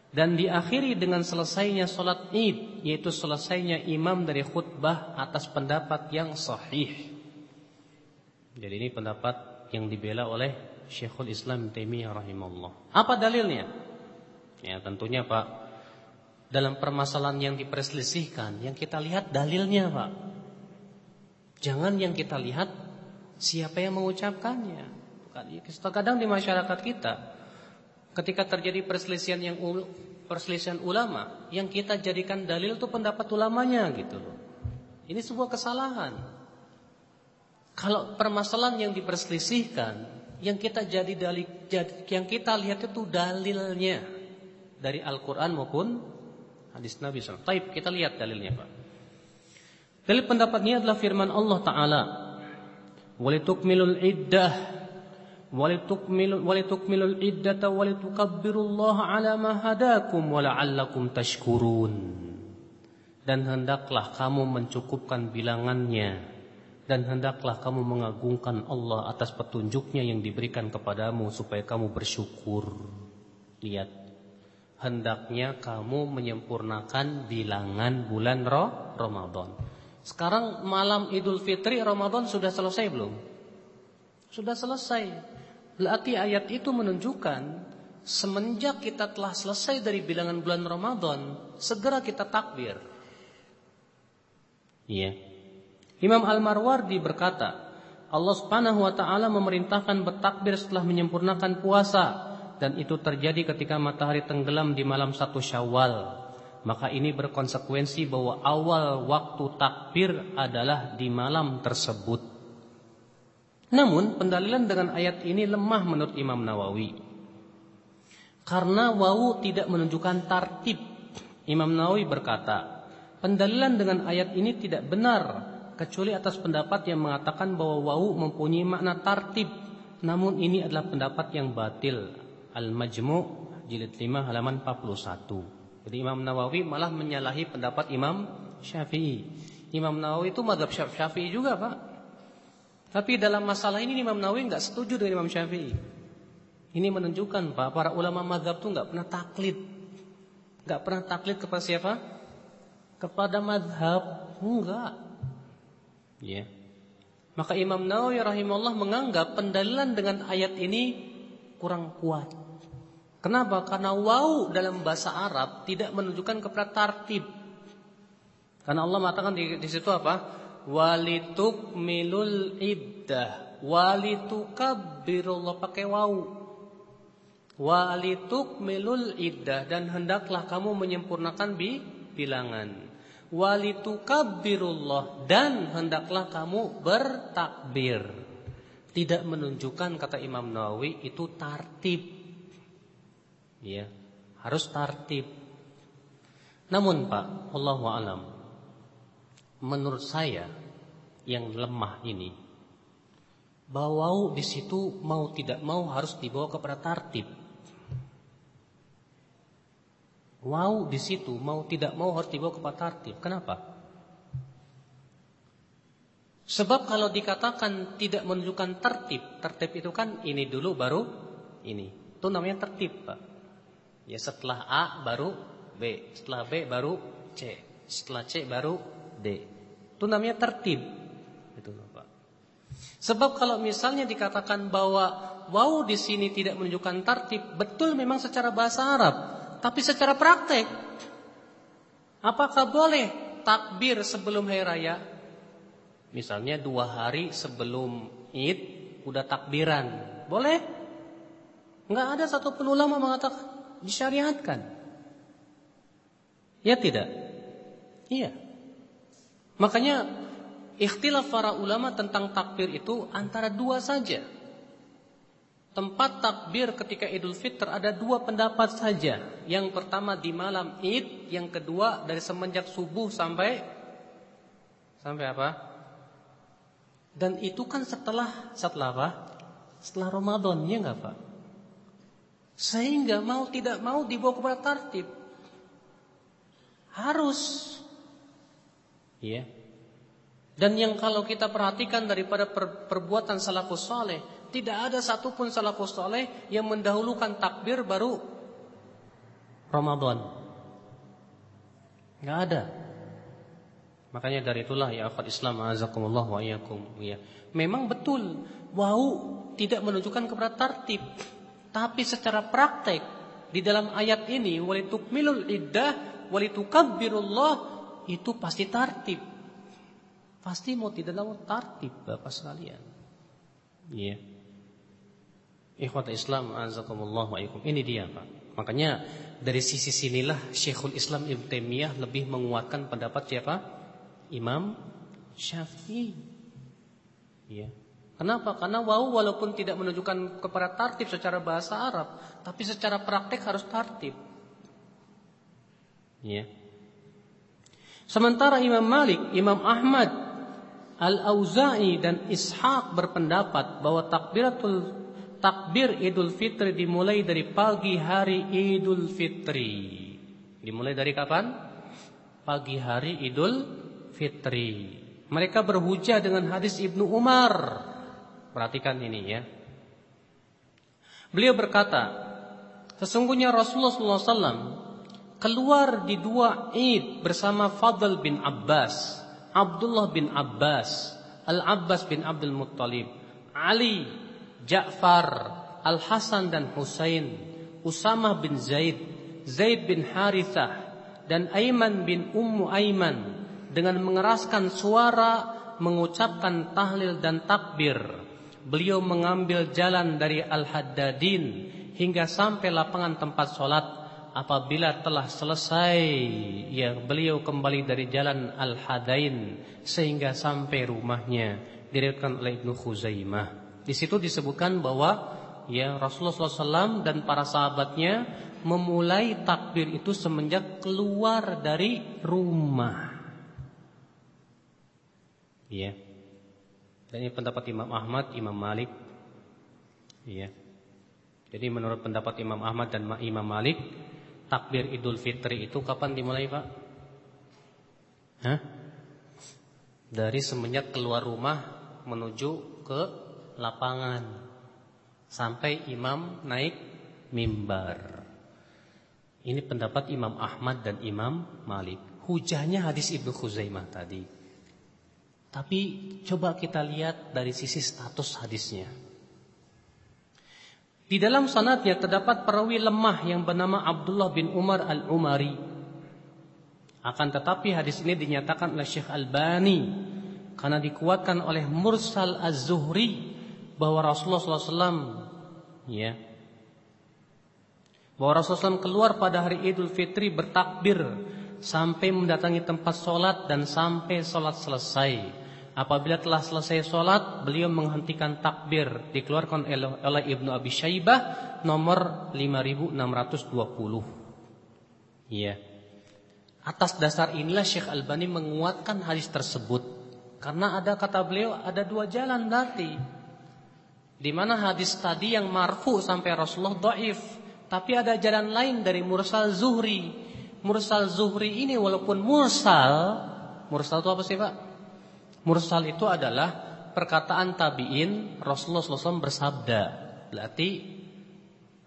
dan diakhiri dengan selesainya sholat id yaitu selesainya imam dari khutbah atas pendapat yang sahih. Jadi ini pendapat yang dibela oleh Syekhul Islam Taimiyah rahimahullah. Apa dalilnya? Ya tentunya Pak dalam permasalahan yang diperselisihkan yang kita lihat dalilnya Pak. Jangan yang kita lihat siapa yang mengucapkannya kadang di masyarakat kita ketika terjadi perselisihan yang perselisihan ulama, yang kita jadikan dalil itu pendapat ulamanya gitu loh. Ini sebuah kesalahan. Kalau permasalahan yang diperselisihkan, yang kita jadi dalil, yang kita lihat itu dalilnya dari Al-Quran maupun hadis Nabi SAW. Taib kita lihat dalilnya Pak. Dalil pendapatnya adalah firman Allah Taala, "Walitukmilul iddah walitukmilu walitukmilul iddata walitukabbirullaha ala ma hadakum wala'allakum tashkurun dan hendaklah kamu mencukupkan bilangannya. Dan hendaklah kamu mengagungkan Allah atas petunjuknya yang diberikan kepadamu supaya kamu bersyukur. Lihat hendaknya kamu menyempurnakan bilangan bulan Ramadan sekarang malam Idul Fitri Ramadan sudah selesai belum sudah selesai Berarti ayat itu menunjukkan semenjak kita telah selesai dari bilangan bulan Ramadan, segera kita takbir. Iya. Imam Al-Marwardi berkata, Allah Subhanahu wa taala memerintahkan bertakbir setelah menyempurnakan puasa dan itu terjadi ketika matahari tenggelam di malam satu Syawal. Maka ini berkonsekuensi bahwa awal waktu takbir adalah di malam tersebut. Namun pendalilan dengan ayat ini lemah menurut Imam Nawawi. Karena wawu tidak menunjukkan tartib. Imam Nawawi berkata, pendalilan dengan ayat ini tidak benar kecuali atas pendapat yang mengatakan bahwa wawu mempunyai makna tartib. Namun ini adalah pendapat yang batil. Al-Majmu' jilid 5 halaman 41. Jadi Imam Nawawi malah menyalahi pendapat Imam Syafi'i. Imam Nawawi itu madhab Syafi'i juga Pak. Tapi dalam masalah ini Imam Nawawi nggak setuju dengan Imam Syafi'i. Ini menunjukkan Pak, para ulama madhab itu nggak pernah taklid. nggak pernah taklid kepada siapa? Kepada madhab. Enggak. Ya. Maka Imam Nawawi rahimahullah menganggap pendalilan dengan ayat ini kurang kuat. Kenapa? Karena waw dalam bahasa Arab tidak menunjukkan kepada tartib. Karena Allah mengatakan di, di situ apa? Walituk milul iddah, walitukabirullah pakai waw. Walituk milul iddah dan hendaklah kamu menyempurnakan bi bilangan. Walitukabirullah dan hendaklah kamu bertakbir. Tidak menunjukkan kata Imam Nawawi itu tartib ya harus tertib. Namun Pak, Allah alam, menurut saya yang lemah ini bahwa di situ mau tidak mau harus dibawa kepada tertib. Wow di situ mau tidak mau harus dibawa kepada tertib. Kenapa? Sebab kalau dikatakan tidak menunjukkan tertib, tertib itu kan ini dulu baru ini. Itu namanya tertib, Pak. Ya setelah A baru B, setelah B baru C, setelah C baru D. Itu namanya tertib. Itu Pak. Sebab kalau misalnya dikatakan bahwa wow di sini tidak menunjukkan tertib, betul memang secara bahasa Arab, tapi secara praktek apakah boleh takbir sebelum hari raya? Misalnya dua hari sebelum Id udah takbiran, boleh? Enggak ada satu ulama mengatakan disyariatkan. Ya tidak? Iya. Makanya ikhtilaf para ulama tentang takbir itu antara dua saja. Tempat takbir ketika Idul Fitr ada dua pendapat saja. Yang pertama di malam Id, yang kedua dari semenjak subuh sampai sampai apa? Dan itu kan setelah setelah apa? Setelah Ramadan, ya enggak, Pak? Sehingga mau tidak mau dibawa kepada tertib. Harus. Ya. Dan yang kalau kita perhatikan daripada per, perbuatan salafus soleh, tidak ada satupun salafus soleh yang mendahulukan takbir baru Ramadan. Enggak ada. Makanya dari itulah ya akhwat Islam azakumullah wa iyyakum ya. Memang betul wau tidak menunjukkan kepada tertib. Tapi secara praktek di dalam ayat ini walitukmilul iddah walitukabbirullah itu pasti tartib. Pasti mau tidak mau tartib Bapak sekalian. Iya. Yeah. Ikhwata Islam azakumullah wa ikum. Ini dia Pak. Makanya dari sisi sinilah Syekhul Islam Ibn Taimiyah lebih menguatkan pendapat siapa? Imam Syafi'i. Ya. Kenapa? Karena wau walaupun tidak menunjukkan kepada tartib secara bahasa Arab, tapi secara praktek harus tartib. Ya. Sementara Imam Malik, Imam Ahmad, Al-Auza'i dan Ishaq berpendapat bahwa takbiratul takbir Idul Fitri dimulai dari pagi hari Idul Fitri. Dimulai dari kapan? Pagi hari Idul Fitri. Mereka berhujah dengan hadis Ibnu Umar Perhatikan ini ya. Beliau berkata, sesungguhnya Rasulullah SAW keluar di dua Id bersama Fadl bin Abbas, Abdullah bin Abbas, Al-Abbas bin Abdul Muttalib, Ali, Ja'far, Al-Hasan dan Husain, Usamah bin Zaid, Zaid bin Harithah, dan Aiman bin Ummu Aiman dengan mengeraskan suara mengucapkan tahlil dan takbir beliau mengambil jalan dari Al-Haddadin hingga sampai lapangan tempat sholat. Apabila telah selesai, ya beliau kembali dari jalan Al-Hadain sehingga sampai rumahnya. Diriwayatkan oleh Ibnu Khuzaimah. Di situ disebutkan bahwa ya Rasulullah SAW dan para sahabatnya memulai takbir itu semenjak keluar dari rumah. Ya. Dan ini pendapat Imam Ahmad, Imam Malik. Iya. Jadi menurut pendapat Imam Ahmad dan Imam Malik, takbir Idul Fitri itu kapan dimulai, Pak? Hah? Dari semenjak keluar rumah menuju ke lapangan sampai imam naik mimbar. Ini pendapat Imam Ahmad dan Imam Malik. Hujahnya hadis Ibnu Khuzaimah tadi. Tapi coba kita lihat dari sisi status hadisnya. Di dalam sanadnya terdapat perawi lemah yang bernama Abdullah bin Umar al-Umari. Akan tetapi hadis ini dinyatakan oleh Syekh Albani karena dikuatkan oleh Mursal Az-Zuhri bahwa Rasulullah SAW ya bahwa Rasulullah SAW keluar pada hari Idul Fitri bertakbir sampai mendatangi tempat sholat dan sampai sholat selesai. Apabila telah selesai sholat, beliau menghentikan takbir. Dikeluarkan oleh Ibnu Abi Syaibah nomor 5620. Iya. Atas dasar inilah Syekh Albani menguatkan hadis tersebut. Karena ada kata beliau ada dua jalan berarti. Di mana hadis tadi yang marfu sampai Rasulullah dhaif tapi ada jalan lain dari mursal zuhri. Mursal zuhri ini walaupun mursal, mursal itu apa sih pak? Mursal itu adalah perkataan tabiin Rasulullah SAW bersabda. Berarti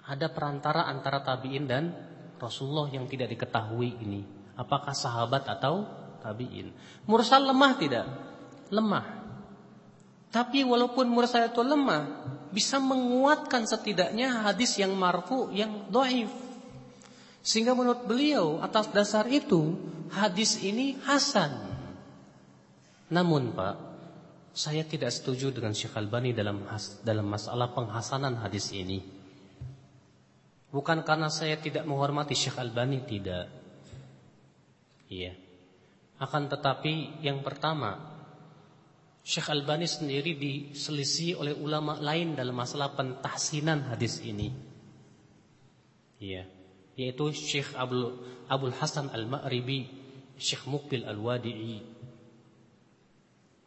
ada perantara antara tabiin dan Rasulullah yang tidak diketahui ini. Apakah sahabat atau tabiin? Mursal lemah tidak? Lemah. Tapi walaupun mursal itu lemah, bisa menguatkan setidaknya hadis yang marfu yang doif. Sehingga menurut beliau atas dasar itu hadis ini hasan. Namun Pak, saya tidak setuju dengan Syekh Albani dalam dalam masalah penghasanan hadis ini. Bukan karena saya tidak menghormati Syekh Albani tidak. Iya. Akan tetapi yang pertama Syekh Albani sendiri diselisih oleh ulama lain dalam masalah pentahsinan hadis ini. Iya, yaitu Syekh Abdul Hasan Al-Ma'ribi, Syekh Mukbil Al-Wadi'i.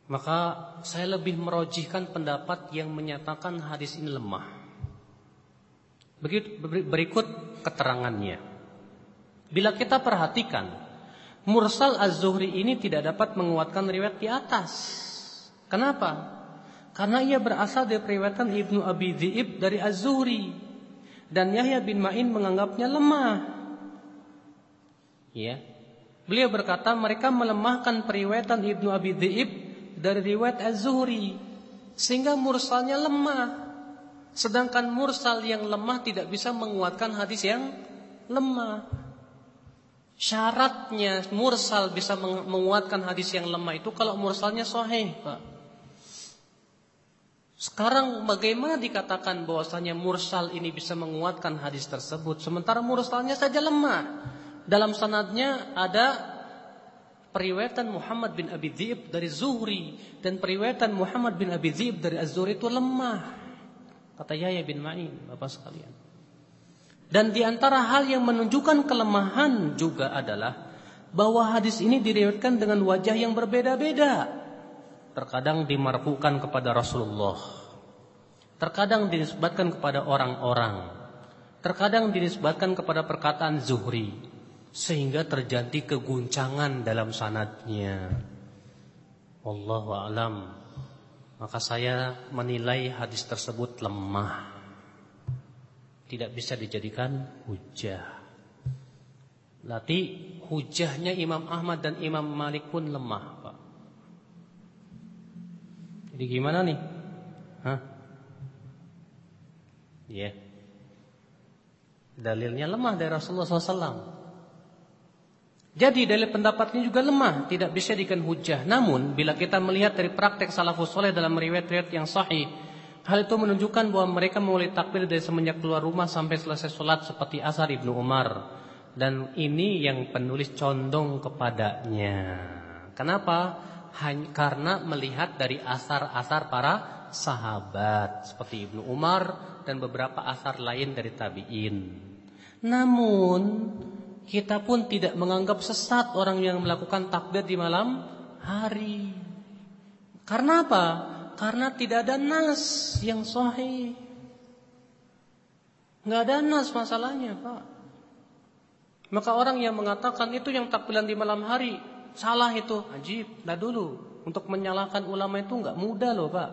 Maka saya lebih merojihkan pendapat yang menyatakan hadis ini lemah. Berikut keterangannya. Bila kita perhatikan, Mursal Az-Zuhri ini tidak dapat menguatkan riwayat di atas. Kenapa? Karena ia berasal dari periwayatan Ibnu Abi Dhi'ib dari Az-Zuhri dan Yahya bin Ma'in menganggapnya lemah. Ya. Beliau berkata mereka melemahkan periwayatan Ibnu Abi Dhi'ib dari riwayat Az-Zuhri sehingga mursalnya lemah. Sedangkan mursal yang lemah tidak bisa menguatkan hadis yang lemah. Syaratnya mursal bisa menguatkan hadis yang lemah itu kalau mursalnya sahih, Pak. Sekarang bagaimana dikatakan bahwasanya mursal ini bisa menguatkan hadis tersebut sementara mursalnya saja lemah. Dalam sanadnya ada periwayatan Muhammad bin Abi Dzib dari Zuhri dan periwayatan Muhammad bin Abi Dzib dari Az-Zuhri itu lemah. Kata Yahya bin Ma'in, Bapak sekalian. Dan di antara hal yang menunjukkan kelemahan juga adalah bahwa hadis ini diriwayatkan dengan wajah yang berbeda-beda terkadang dimarfukan kepada Rasulullah. Terkadang dinisbatkan kepada orang-orang. Terkadang dinisbatkan kepada perkataan Zuhri sehingga terjadi keguncangan dalam sanadnya. Wallahu alam. Maka saya menilai hadis tersebut lemah. Tidak bisa dijadikan hujah. Berarti hujahnya Imam Ahmad dan Imam Malik pun lemah, Pak. Jadi gimana nih? Hah? Ya. Yeah. Dalilnya lemah dari Rasulullah SAW. Jadi dalil pendapatnya juga lemah, tidak bisa dijadikan hujah. Namun bila kita melihat dari praktek salafus soleh dalam riwayat-riwayat yang sahih, hal itu menunjukkan bahwa mereka mulai takbir dari semenjak keluar rumah sampai selesai sholat seperti asar ibnu Umar. Dan ini yang penulis condong kepadanya. Kenapa? hanya karena melihat dari asar-asar para sahabat seperti Ibnu Umar dan beberapa asar lain dari tabi'in. Namun kita pun tidak menganggap sesat orang yang melakukan takbir di malam hari. Karena apa? Karena tidak ada nas yang sahih. Nggak ada nas masalahnya, Pak. Maka orang yang mengatakan itu yang takbiran di malam hari Salah itu, ajib. Nah dulu, untuk menyalahkan ulama itu nggak mudah loh pak.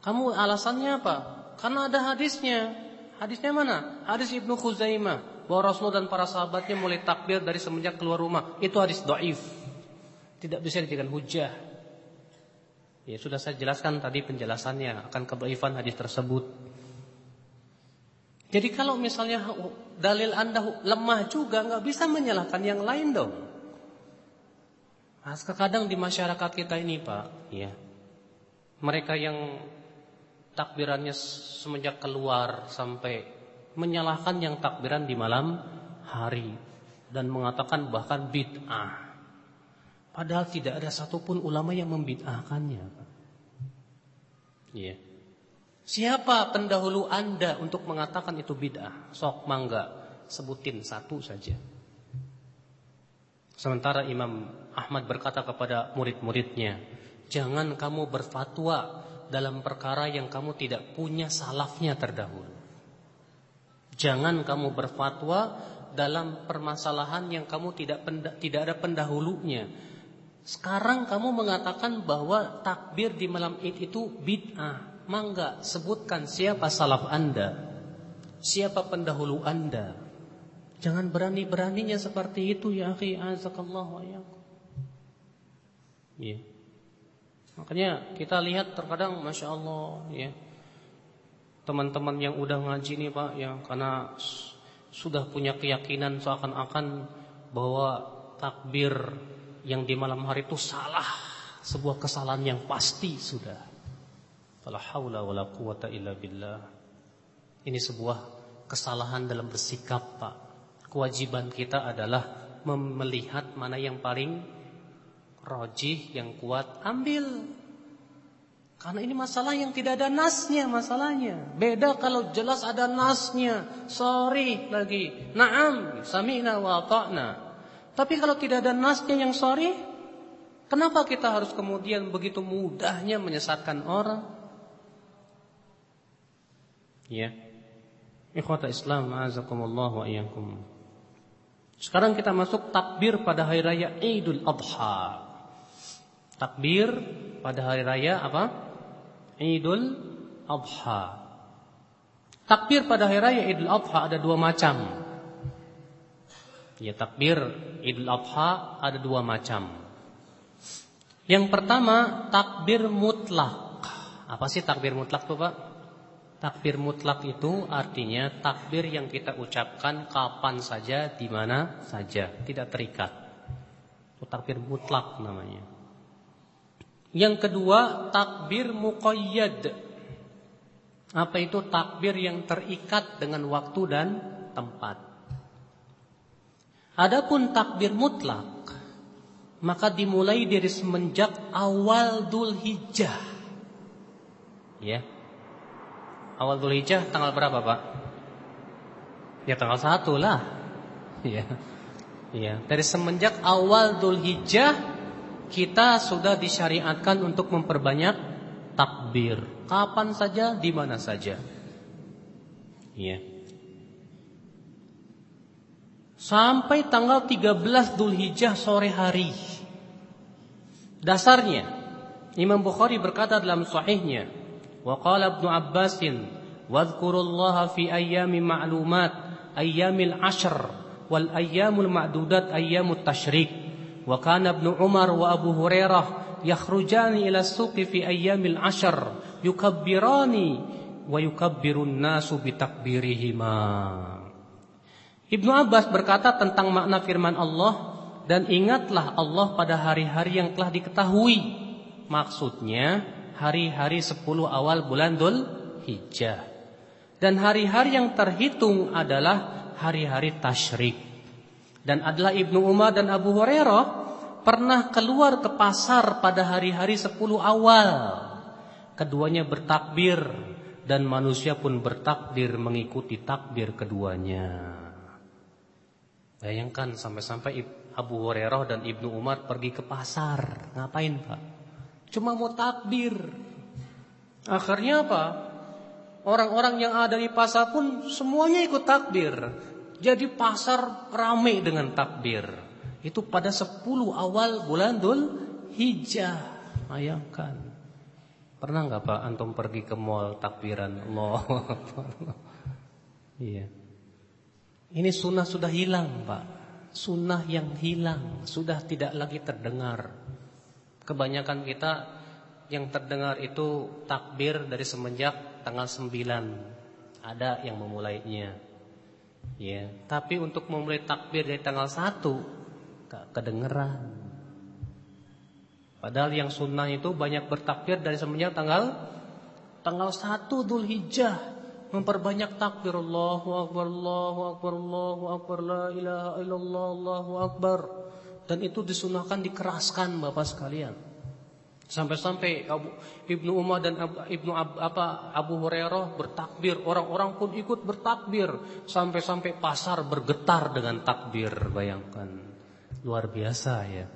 Kamu alasannya apa? Karena ada hadisnya. Hadisnya mana? Hadis Ibnu Khuzaimah bahwa Rasulullah dan para sahabatnya mulai takbir dari semenjak keluar rumah. Itu hadis doif. Tidak bisa dijadikan hujah. Ya sudah saya jelaskan tadi penjelasannya akan kedoifan hadis tersebut. Jadi kalau misalnya dalil Anda lemah juga nggak bisa menyalahkan yang lain dong. Nah, kadang di masyarakat kita ini Pak, ya. Mereka yang takbirannya semenjak keluar sampai menyalahkan yang takbiran di malam hari dan mengatakan bahkan bid'ah. Padahal tidak ada satupun ulama yang membid'ahkannya. Iya. Siapa pendahulu Anda untuk mengatakan itu bid'ah? Sok mangga, sebutin satu saja. Sementara Imam Ahmad berkata kepada murid-muridnya, "Jangan kamu berfatwa dalam perkara yang kamu tidak punya salafnya terdahulu. Jangan kamu berfatwa dalam permasalahan yang kamu tidak tidak ada pendahulunya. Sekarang kamu mengatakan bahwa takbir di malam Id itu bid'ah. Mangga sebutkan siapa salaf Anda Siapa pendahulu Anda Jangan berani-beraninya seperti itu ya akhi azakallah wa Ya. Makanya kita lihat terkadang Masya Allah ya Teman-teman yang udah ngaji nih Pak ya Karena sudah punya keyakinan seakan-akan Bahwa takbir yang di malam hari itu salah Sebuah kesalahan yang pasti sudah Fala wala quwata illa billah. Ini sebuah kesalahan dalam bersikap, Pak. Kewajiban kita adalah melihat mana yang paling rojih, yang kuat, ambil. Karena ini masalah yang tidak ada nasnya masalahnya. Beda kalau jelas ada nasnya. Sorry lagi. Naam, sami'na wa ta'na. Tapi kalau tidak ada nasnya yang sorry, kenapa kita harus kemudian begitu mudahnya menyesatkan orang? Ya. Ikhwata Islam, azakumullah wa iyyakum. Sekarang kita masuk takbir pada hari raya Idul Adha. Takbir pada hari raya apa? Idul Adha. Takbir pada hari raya Idul Adha ada dua macam. Ya, takbir Idul Adha ada dua macam. Yang pertama, takbir mutlak. Apa sih takbir mutlak tuh, Pak? Takbir mutlak itu artinya takbir yang kita ucapkan kapan saja, di mana saja, tidak terikat. Itu takbir mutlak namanya. Yang kedua, takbir muqayyad. Apa itu takbir yang terikat dengan waktu dan tempat. Adapun takbir mutlak maka dimulai dari semenjak awal Dhul Hijjah. Ya. Awal Dzulhijjah tanggal berapa, Pak? Ya tanggal 1 lah. Ya. Ya, dari semenjak awal Dzulhijjah kita sudah disyariatkan untuk memperbanyak takbir. Kapan saja di mana saja. Iya. Sampai tanggal 13 Dzulhijjah sore hari. Dasarnya Imam Bukhari berkata dalam sahihnya wa qala Ibnu Abbasin wadhkurullaha fi ayyami ma'lumat ayyamil ashr wal ayyamul ma'dudat ayyamut tasyrik وكان ابن عمر وأبو هريرة يخرجان إلى السوق في أيام العشر يكبران ويكبر الناس بتكبيرهما Ibnu Abbas berkata tentang makna firman Allah dan ingatlah Allah pada hari-hari yang telah diketahui. Maksudnya hari-hari 10 awal bulan Dhul Hijjah. Dan hari-hari yang terhitung adalah hari-hari tasyrik. Dan adalah Ibnu Umar dan Abu Hurairah pernah keluar ke pasar pada hari-hari 10 awal. Keduanya bertakbir dan manusia pun bertakbir mengikuti takbir keduanya. Bayangkan sampai-sampai Abu Hurairah dan Ibnu Umar pergi ke pasar. Ngapain, Pak? Cuma mau takbir. Akhirnya apa? Orang-orang yang ada di pasar pun semuanya ikut takbir. Jadi pasar ramai dengan takbir. Itu pada 10 awal bulan Dhul Hijjah. Bayangkan. Pernah nggak Pak antum pergi ke mall takbiran Allah? Iya. Ini sunnah sudah hilang Pak. Sunnah yang hilang sudah tidak lagi terdengar. Kebanyakan kita yang terdengar itu takbir dari semenjak tanggal 9 ada yang memulainya. Ya, tapi untuk memulai takbir dari tanggal 1 gak kedengeran. Padahal yang sunnah itu banyak bertakbir dari semenjak tanggal tanggal 1 Dhul Hijjah memperbanyak takbir Allahu akbar Allahu akbar Allahu akbar la ilaha illallah Allahu akbar dan itu disunahkan dikeraskan Bapak sekalian. Sampai-sampai Ibnu Umar dan Ibnu apa Abu Hurairah bertakbir, orang-orang pun ikut bertakbir, sampai-sampai pasar bergetar dengan takbir. Bayangkan, luar biasa ya.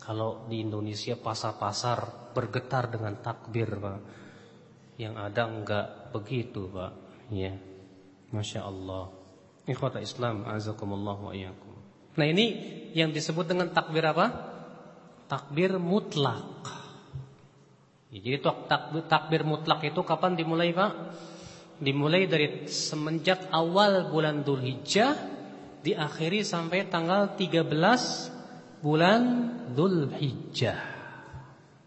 Kalau di Indonesia pasar-pasar bergetar dengan takbir, Pak. Yang ada enggak begitu, Pak. Ya. Masya Allah. Ikhwata Islam, azakumullah wa iyyakum. Nah, ini yang disebut dengan takbir apa? Takbir mutlak. Ya, jadi takbir, takbir mutlak itu kapan dimulai Pak? Dimulai dari semenjak awal bulan Dhul Hijjah diakhiri sampai tanggal 13 bulan Dhul Hijjah.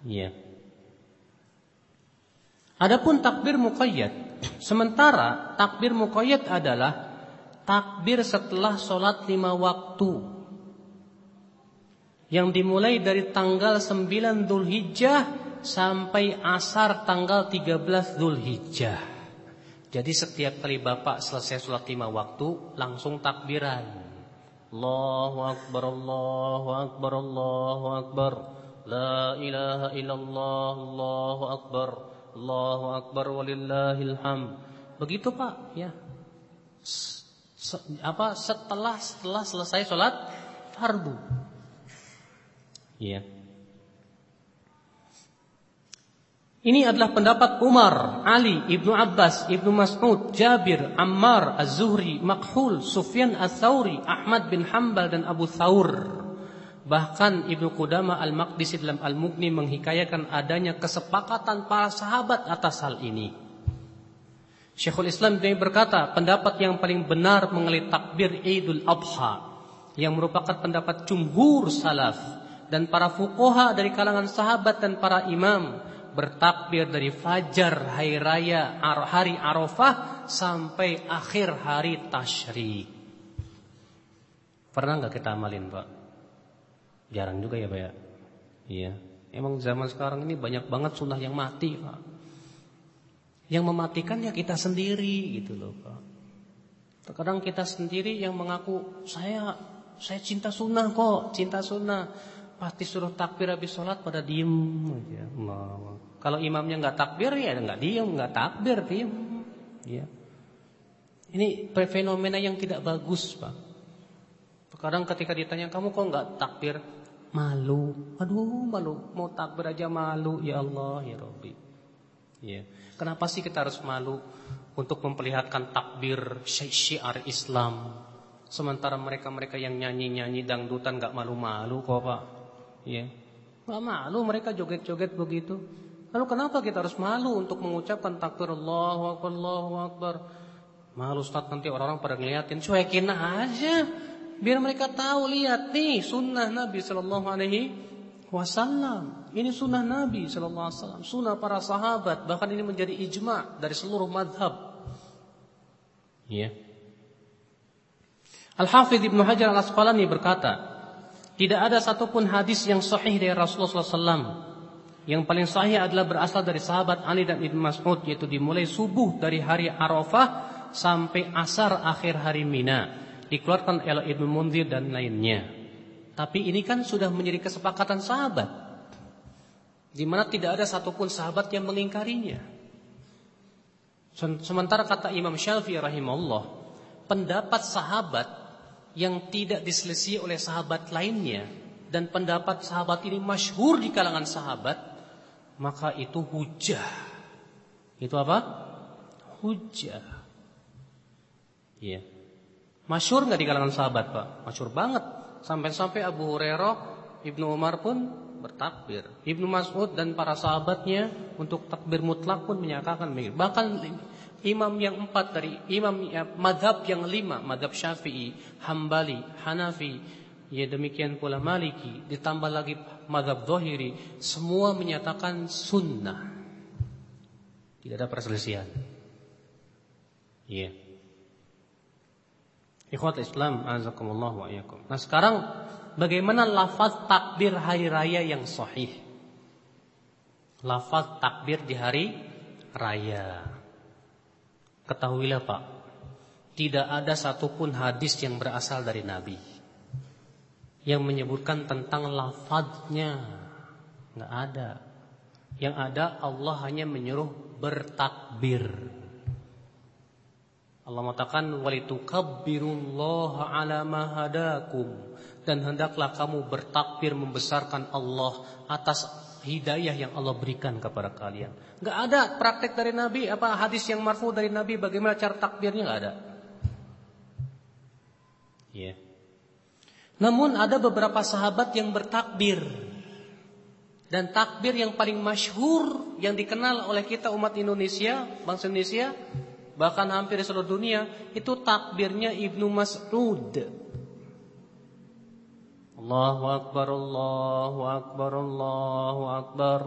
Ya. Adapun takbir muqayyad, sementara takbir muqayyad adalah takbir setelah sholat lima waktu yang dimulai dari tanggal 9 Dhul Hijjah sampai asar tanggal 13 Zulhijjah. Jadi setiap kali Bapak selesai sholat lima waktu langsung takbiran. Allahu akbar Allahu akbar Allahu akbar. La ilaha illallah Allahu akbar. Allahu akbar walillahil ham. Begitu Pak, ya. apa setelah setelah selesai sholat fardu. Ya. Ini adalah pendapat Umar, Ali, Ibnu Abbas, Ibnu Mas'ud, Jabir, Ammar, Az-Zuhri, Makhul, Sufyan Ats-Tsauri, Ahmad bin Hambal dan Abu Thaur. Bahkan Ibnu Qudama Al-Maqdisi dalam Al-Mughni menghikayakan adanya kesepakatan para sahabat atas hal ini. Syekhul Islam ini berkata, pendapat yang paling benar mengenai takbir Idul Adha yang merupakan pendapat jumhur salaf dan para fuqaha dari kalangan sahabat dan para imam bertakbir dari fajar hari raya hari Arafah sampai akhir hari tasyrik. Pernah nggak kita amalin, Pak? Jarang juga ya, Pak ya? Iya. Emang zaman sekarang ini banyak banget sunnah yang mati, Pak. Yang mematikan ya kita sendiri gitu loh, Pak. Terkadang kita sendiri yang mengaku saya saya cinta sunnah kok, cinta sunnah. Pasti suruh takbir habis sholat pada diem aja. Allah. Kalau imamnya nggak takbir ya nggak diem, nggak takbir diem. Ya. Ini fenomena yang tidak bagus, Pak. Kadang ketika ditanya kamu kok nggak takbir, malu. Aduh, malu. Mau takbir aja malu. Ya Allah, ya Rabbi. Ya. Kenapa sih kita harus malu untuk memperlihatkan takbir syiar Islam? Sementara mereka-mereka yang nyanyi-nyanyi dangdutan nggak malu-malu kok, Pak. Ya. Gak malu mereka joget-joget begitu. Lalu kenapa kita harus malu untuk mengucapkan takbir Allahu Akbar, Allahu Akbar? Malu Ustaz nanti orang-orang pada ngeliatin, cuekin aja. Biar mereka tahu, lihat nih sunnah Nabi Sallallahu Alaihi Wasallam. Ini sunnah Nabi Sallallahu Alaihi Wasallam, sunnah para sahabat. Bahkan ini menjadi ijma dari seluruh madhab. Ya. Al-Hafidh Ibnu Hajar Al-Asqalani berkata, tidak ada satupun hadis yang sahih dari Rasulullah SAW yang paling sahih adalah berasal dari sahabat Ali dan Ibn Mas'ud yaitu dimulai subuh dari hari Arafah sampai asar akhir hari Mina. Dikeluarkan oleh Ibnu Munzir dan lainnya. Tapi ini kan sudah menjadi kesepakatan sahabat. Di mana tidak ada satupun sahabat yang mengingkarinya. Sementara kata Imam Syafi'i rahimahullah, pendapat sahabat yang tidak diselisih oleh sahabat lainnya dan pendapat sahabat ini masyhur di kalangan sahabat maka itu hujah. Itu apa? Hujah. Iya. Masyur nggak di kalangan sahabat, Pak? Masyur banget. Sampai-sampai Abu Hurairah, Ibnu Umar pun bertakbir. Ibnu Mas'ud dan para sahabatnya untuk takbir mutlak pun menyatakan begitu. Bahkan imam yang empat dari imam ya, madhab yang lima, madhab Syafi'i, Hambali, Hanafi, Ya demikian pula Maliki ditambah lagi madhab Zohiri semua menyatakan sunnah. Tidak ada perselisihan. Iya. Ikhwat Islam, azakumullah wa. Nah, sekarang bagaimana lafaz takbir hari raya yang sahih? Lafaz takbir di hari raya. Ketahuilah Pak, tidak ada satupun hadis yang berasal dari Nabi yang menyebutkan tentang lafadznya. Nggak ada. Yang ada Allah hanya menyuruh bertakbir. Allah mengatakan walitukabbirullaha ala ma hadakum dan hendaklah kamu bertakbir membesarkan Allah atas hidayah yang Allah berikan kepada kalian. Enggak ada praktek dari Nabi apa hadis yang marfu dari Nabi bagaimana cara takbirnya enggak ada. Iya. Yeah. Namun ada beberapa sahabat yang bertakbir. Dan takbir yang paling masyhur yang dikenal oleh kita umat Indonesia, bangsa Indonesia bahkan hampir seluruh dunia itu takbirnya Ibnu Mas'ud. Allahu akbar Allahu akbar Allahu akbar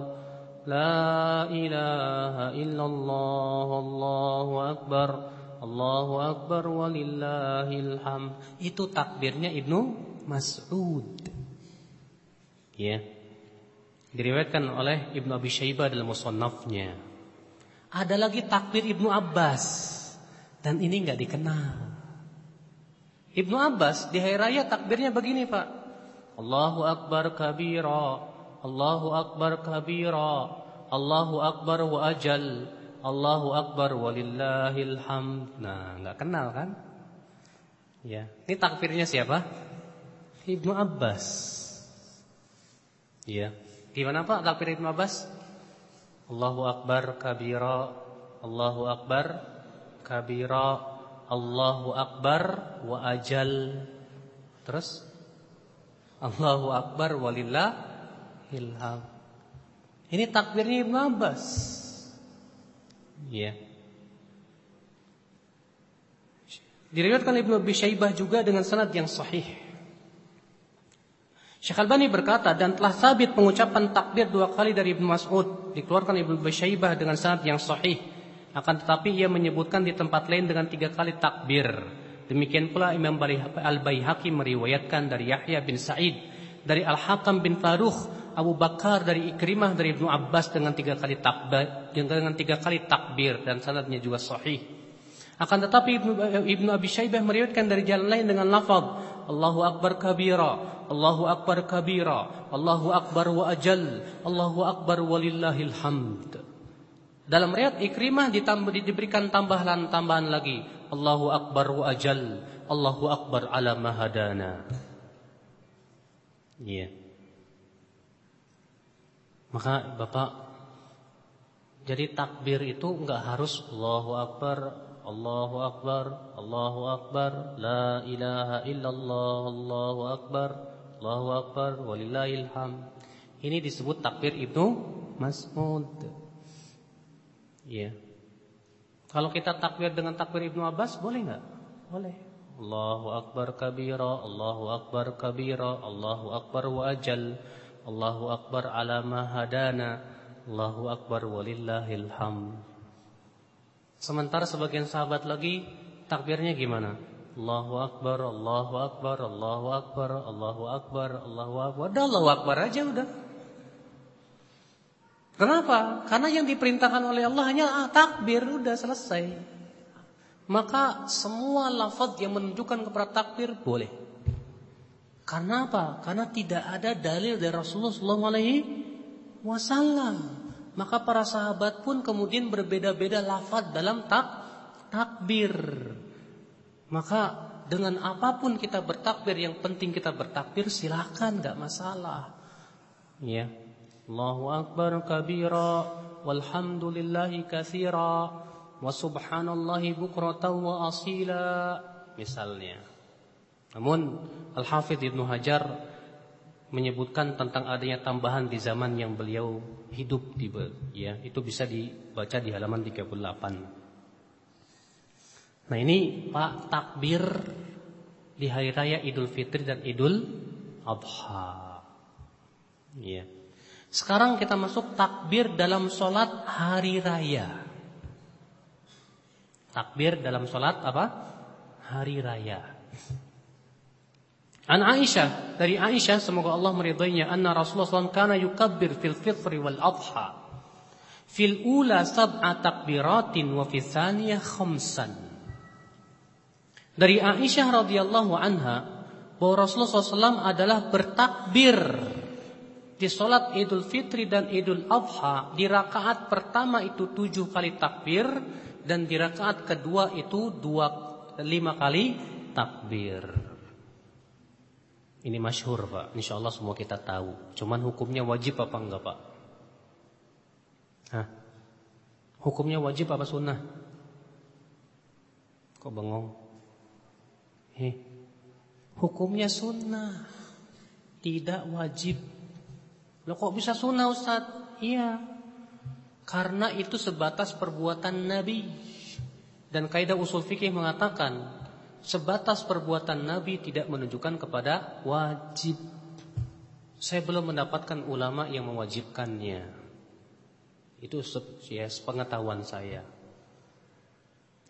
La ilaha illallah Allahu akbar Allahu akbar walillahil hamd. Itu takbirnya Ibnu Mas'ud. Ya. Diriwayatkan oleh Ibnu Abi Syaibah dalam musannafnya. Ada lagi takbir Ibnu Abbas dan ini nggak dikenal. Ibnu Abbas di hari raya takbirnya begini pak. Allahu Akbar kabira, Allahu Akbar kabira, Allahu Akbar wa ajal, Allahu Akbar walillahil hamd. Nah, nggak kenal kan? Ya, ini takbirnya siapa? Ibnu Abbas. Ya, gimana pak takbir Ibnu Abbas? Allahu Akbar kabira. Allahu Akbar kabira. Allahu Akbar wa ajal. Terus? Allahu Akbar walillah ilham Ini takbirnya Ibn Abbas. Ya. Diriwayatkan Ibnu Abi Syaibah juga dengan sanad yang sahih Syekh Albani berkata dan telah sabit pengucapan takbir dua kali dari Ibnu Mas'ud dikeluarkan Ibnu Basyaibah dengan sanad yang sahih. Akan tetapi ia menyebutkan di tempat lain dengan tiga kali takbir. Demikian pula Imam Al-Baihaqi meriwayatkan dari Yahya bin Sa'id dari Al-Hakam bin Farukh Abu Bakar dari Ikrimah dari Ibnu Abbas dengan tiga kali takbir dengan tiga kali takbir dan sanadnya juga sahih. Akan tetapi Ibnu, Ibnu Abi Syaibah meriwayatkan dari jalan lain dengan lafaz Allahu Akbar kabira Allahu Akbar kabira Allahu Akbar wa ajal Allahu Akbar walillahil hamd dalam riwayat Ikrimah ditambah diberikan tambahan-tambahan lagi Allahu Akbar wa ajal Allahu Akbar ala mahadana Iya yeah. Maka Bapak Jadi takbir itu enggak harus Allahu Akbar Allahu Akbar, Allahu Akbar, La ilaha illallah, Allahu Akbar, Allahu Akbar, walillahil hamd. Ini disebut takbir Ibnu Mas'ud. Ya. Kalau kita takbir dengan takbir Ibnu Abbas boleh enggak? Boleh. Allahu Akbar kabira, Allahu Akbar kabira, Allahu Akbar wa ajal, Allahu Akbar ala ma hadana, Allahu Akbar walillahil hamd. Sementara sebagian sahabat lagi takbirnya gimana? Allahu Akbar, Allahu Akbar, Allahu Akbar, Allahu Akbar, Allahu Akbar. Udah Allahu Akbar aja udah. Kenapa? Karena yang diperintahkan oleh Allah hanya ah, takbir udah selesai. Maka semua lafaz yang menunjukkan kepada takbir boleh. Karena apa? Karena tidak ada dalil dari Rasulullah SAW. Maka para sahabat pun kemudian berbeda-beda lafaz dalam tak takbir. Maka dengan apa pun kita bertakbir yang penting kita bertakbir silakan nggak masalah. Ya. Allahu akbar kabira walhamdulillahi katsira wa subhanallahi bukratan wa asila misalnya. Namun Al-Hafidz Ibnu Hajar menyebutkan tentang adanya tambahan di zaman yang beliau hidup di ya itu bisa dibaca di halaman 38. Nah ini Pak takbir di hari raya Idul Fitri dan Idul Adha. Ya. Sekarang kita masuk takbir dalam sholat hari raya. Takbir dalam sholat apa? Hari raya. An Aisyah dari Aisyah semoga Allah meridainya anna Rasulullah SAW kana yukabbir fil fitri wal adha fil ula sab'a takbiratin wa fil thaniyah khamsan dari Aisyah radhiyallahu anha bahwa Rasulullah SAW adalah bertakbir di sholat Idul Fitri dan Idul Adha di rakaat pertama itu tujuh kali takbir dan di rakaat kedua itu dua lima kali takbir. Ini masyhur pak, insya Allah semua kita tahu. Cuman hukumnya wajib apa enggak pak? Hah? Hukumnya wajib apa sunnah? Kok bengong? Heh. Hukumnya sunnah, tidak wajib. Loh kok bisa sunnah Ustaz? Iya. Karena itu sebatas perbuatan Nabi. Dan kaidah usul fikih mengatakan sebatas perbuatan Nabi tidak menunjukkan kepada wajib. Saya belum mendapatkan ulama yang mewajibkannya. Itu ya, pengetahuan saya.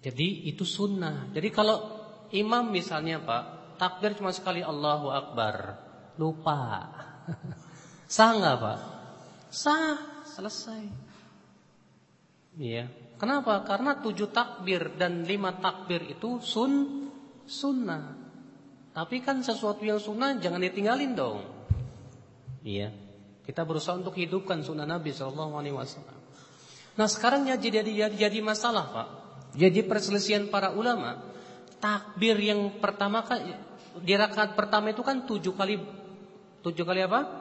Jadi itu sunnah. Jadi kalau imam misalnya Pak, takbir cuma sekali Allahu Akbar, lupa. Sah nggak Pak? Sah, selesai. Iya. Kenapa? Karena tujuh takbir dan lima takbir itu sun sunnah. Tapi kan sesuatu yang sunnah jangan ditinggalin dong. Iya. Kita berusaha untuk hidupkan sunnah Nabi Shallallahu Alaihi Wasallam. Nah sekarang ya jadi, jadi jadi masalah pak. Jadi perselisihan para ulama. Takbir yang pertama kan di rakaat pertama itu kan tujuh kali tujuh kali apa?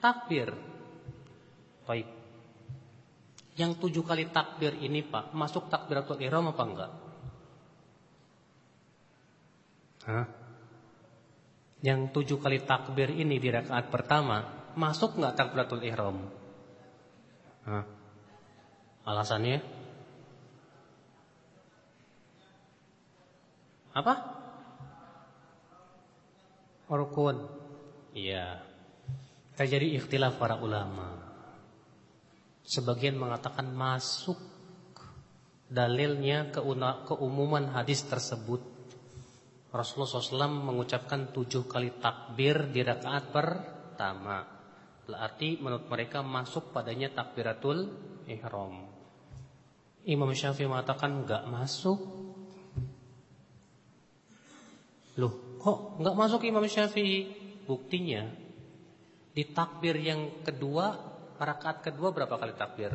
takbir. Baik. Yang tujuh kali takbir ini Pak, masuk takbiratul ihram apa enggak? Hah? Yang tujuh kali takbir ini di rakaat pertama, masuk enggak takbiratul ihram? Hah? Alasannya? Apa? Rukun. Iya. Terjadi ikhtilaf para ulama. Sebagian mengatakan masuk dalilnya keumuman hadis tersebut. Rasulullah SAW mengucapkan tujuh kali takbir di rakaat pertama. Berarti menurut mereka masuk padanya takbiratul ihram. Imam Syafi'i mengatakan enggak masuk. Loh, kok enggak masuk Imam Syafi'i? Buktinya di takbir yang kedua, rakaat kedua berapa kali takbir?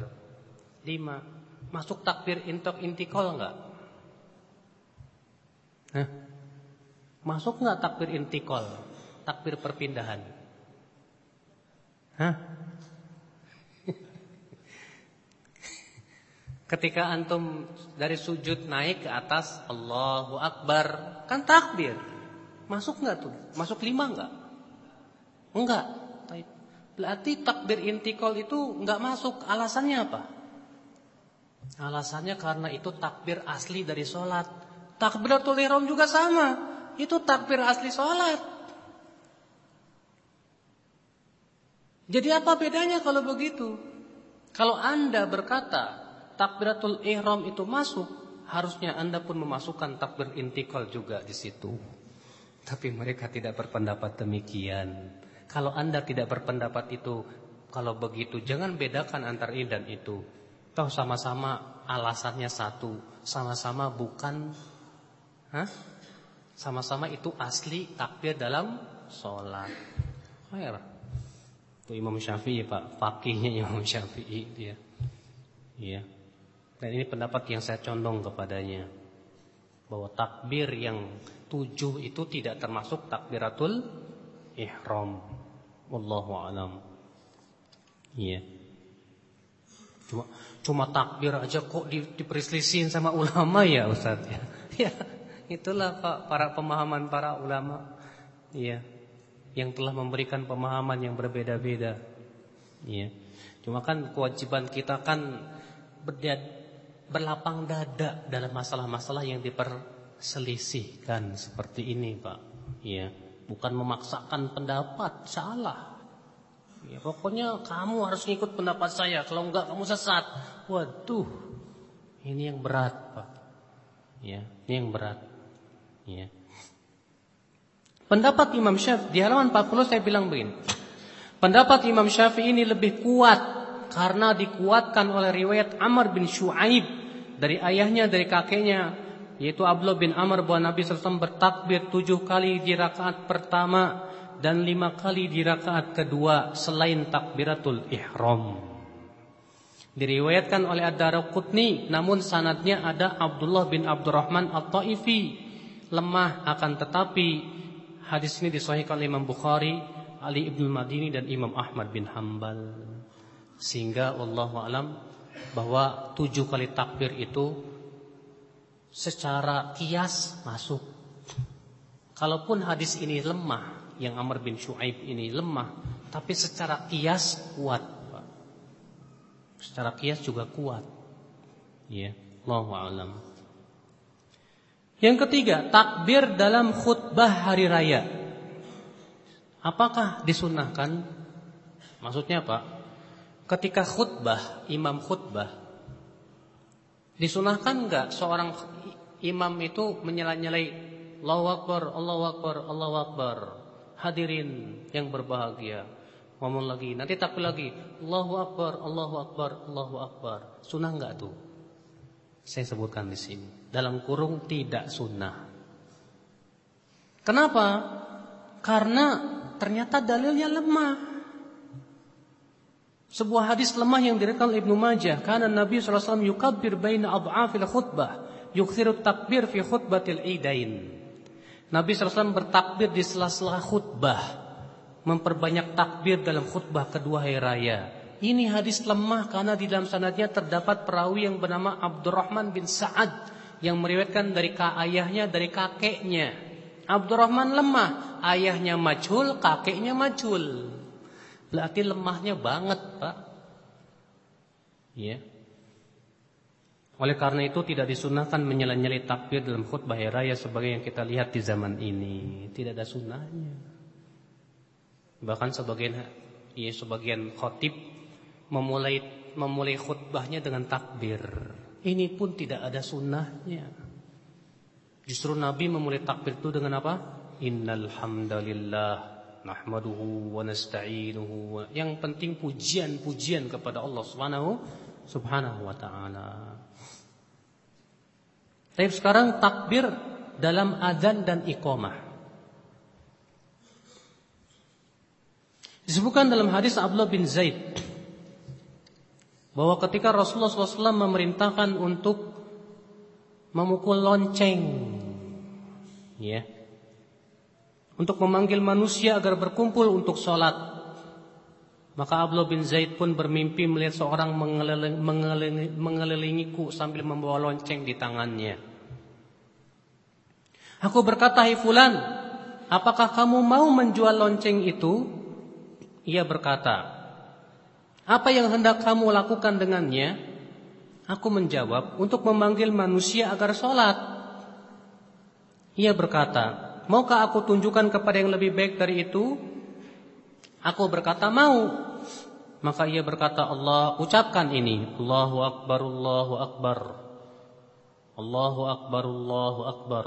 Lima. Masuk takbir intok intikol enggak? Hah? Masuk enggak takbir intikol? Takbir perpindahan? Hah? Ketika antum dari sujud naik ke atas Allahu Akbar Kan takbir Masuk enggak tuh? Masuk lima enggak? Enggak Berarti takbir intikal itu nggak masuk. Alasannya apa? Alasannya karena itu takbir asli dari sholat. Takbiratul ihram juga sama. Itu takbir asli sholat. Jadi apa bedanya kalau begitu? Kalau anda berkata takbiratul ihram itu masuk, harusnya anda pun memasukkan takbir intikal juga di situ. Tapi mereka tidak berpendapat demikian. Kalau Anda tidak berpendapat itu, kalau begitu jangan bedakan antara ini dan itu. Tahu sama-sama alasannya satu, sama-sama bukan Sama-sama itu asli takbir dalam sholat. Air. Itu Imam Syafi'i Pak, fakihnya Imam Syafi'i dia. Iya. Dan ini pendapat yang saya condong kepadanya. Bahwa takbir yang tujuh itu tidak termasuk takbiratul ihram. Wallahu alam. Iya. Cuma cuma takbir aja kok di, diperselisihin sama ulama ya Ustaz. Ya, itulah Pak para pemahaman para ulama. Iya. Yang telah memberikan pemahaman yang berbeda-beda. Iya. Cuma kan kewajiban kita kan berlapang dada dalam masalah-masalah yang diperselisihkan seperti ini, Pak. Iya bukan memaksakan pendapat, salah. Ya, pokoknya kamu harus ngikut pendapat saya, kalau enggak kamu sesat. Waduh, ini yang berat, Pak. Ya, ini yang berat. Ya. Pendapat Imam Syafi'i di halaman 40 saya bilang begini. Pendapat Imam Syafi'i ini lebih kuat karena dikuatkan oleh riwayat Amr bin Shu'aib dari ayahnya dari kakeknya yaitu Abdullah bin Amr bahwa Nabi SAW bertakbir tujuh kali di rakaat pertama dan lima kali di rakaat kedua selain takbiratul ihram. Diriwayatkan oleh Ad-Darqutni namun sanadnya ada Abdullah bin Abdurrahman At-Taifi lemah akan tetapi Hadis ini disahihkan oleh Imam Bukhari, Ali Ibn Madini dan Imam Ahmad bin Hambal. Sehingga Allah alam bahwa tujuh kali takbir itu secara kias masuk. Kalaupun hadis ini lemah, yang Amr bin Shu'aib ini lemah, tapi secara kias kuat. Secara kias juga kuat. Ya, Allah alam. Yang ketiga, takbir dalam khutbah hari raya. Apakah disunahkan? Maksudnya apa? Ketika khutbah, imam khutbah, disunahkan enggak seorang imam itu menyela-nyelai Allahu Akbar, Allahu Akbar, Allahu Akbar. Hadirin yang berbahagia. Ngomong lagi, nanti takbir lagi. Allahu Akbar, Allahu Akbar, Allahu Akbar. Sunnah enggak tuh? Saya sebutkan di sini. Dalam kurung tidak sunnah. Kenapa? Karena ternyata dalilnya lemah. Sebuah hadis lemah yang direkam Ibnu Majah, karena Nabi SAW yukabbir baina adhafil khutbah, yukthiru takbir fi khutbatil idain. Nabi SAW bertakbir di sela-sela khutbah, memperbanyak takbir dalam khutbah kedua hari raya. Ini hadis lemah karena di dalam sanadnya terdapat perawi yang bernama Abdurrahman bin Sa'ad yang meriwayatkan dari ayahnya dari kakeknya. Abdurrahman lemah, ayahnya majhul, kakeknya majhul. Berarti lemahnya banget, Pak. Ya. Oleh karena itu tidak disunahkan menyela-nyeli takbir dalam khutbah raya sebagai yang kita lihat di zaman ini. Tidak ada sunnahnya. Bahkan sebagian ya sebagian khotib memulai memulai khutbahnya dengan takbir. Ini pun tidak ada sunnahnya. Justru Nabi memulai takbir itu dengan apa? Innal hamdalillah nahmaduhu wa nasta'inuhu. Yang penting pujian-pujian kepada Allah Subhanahu Subhanahu wa taala. Tapi sekarang takbir dalam azan dan iqamah. Disebutkan dalam hadis Abdullah bin Zaid bahwa ketika Rasulullah SAW memerintahkan untuk memukul lonceng, ya, untuk memanggil manusia agar berkumpul untuk sholat, maka Abdullah bin Zaid pun bermimpi melihat seorang mengeliling, mengelilingi, mengelilingiku sambil membawa lonceng di tangannya. Aku berkata, Hai fulan, apakah kamu mau menjual lonceng itu? Ia berkata, apa yang hendak kamu lakukan dengannya? Aku menjawab, untuk memanggil manusia agar sholat. Ia berkata, maukah aku tunjukkan kepada yang lebih baik dari itu? Aku berkata, mau. Maka ia berkata, Allah, ucapkan ini. Allahu Akbar, Allahu Akbar. Allahu Akbar, Allahu Akbar.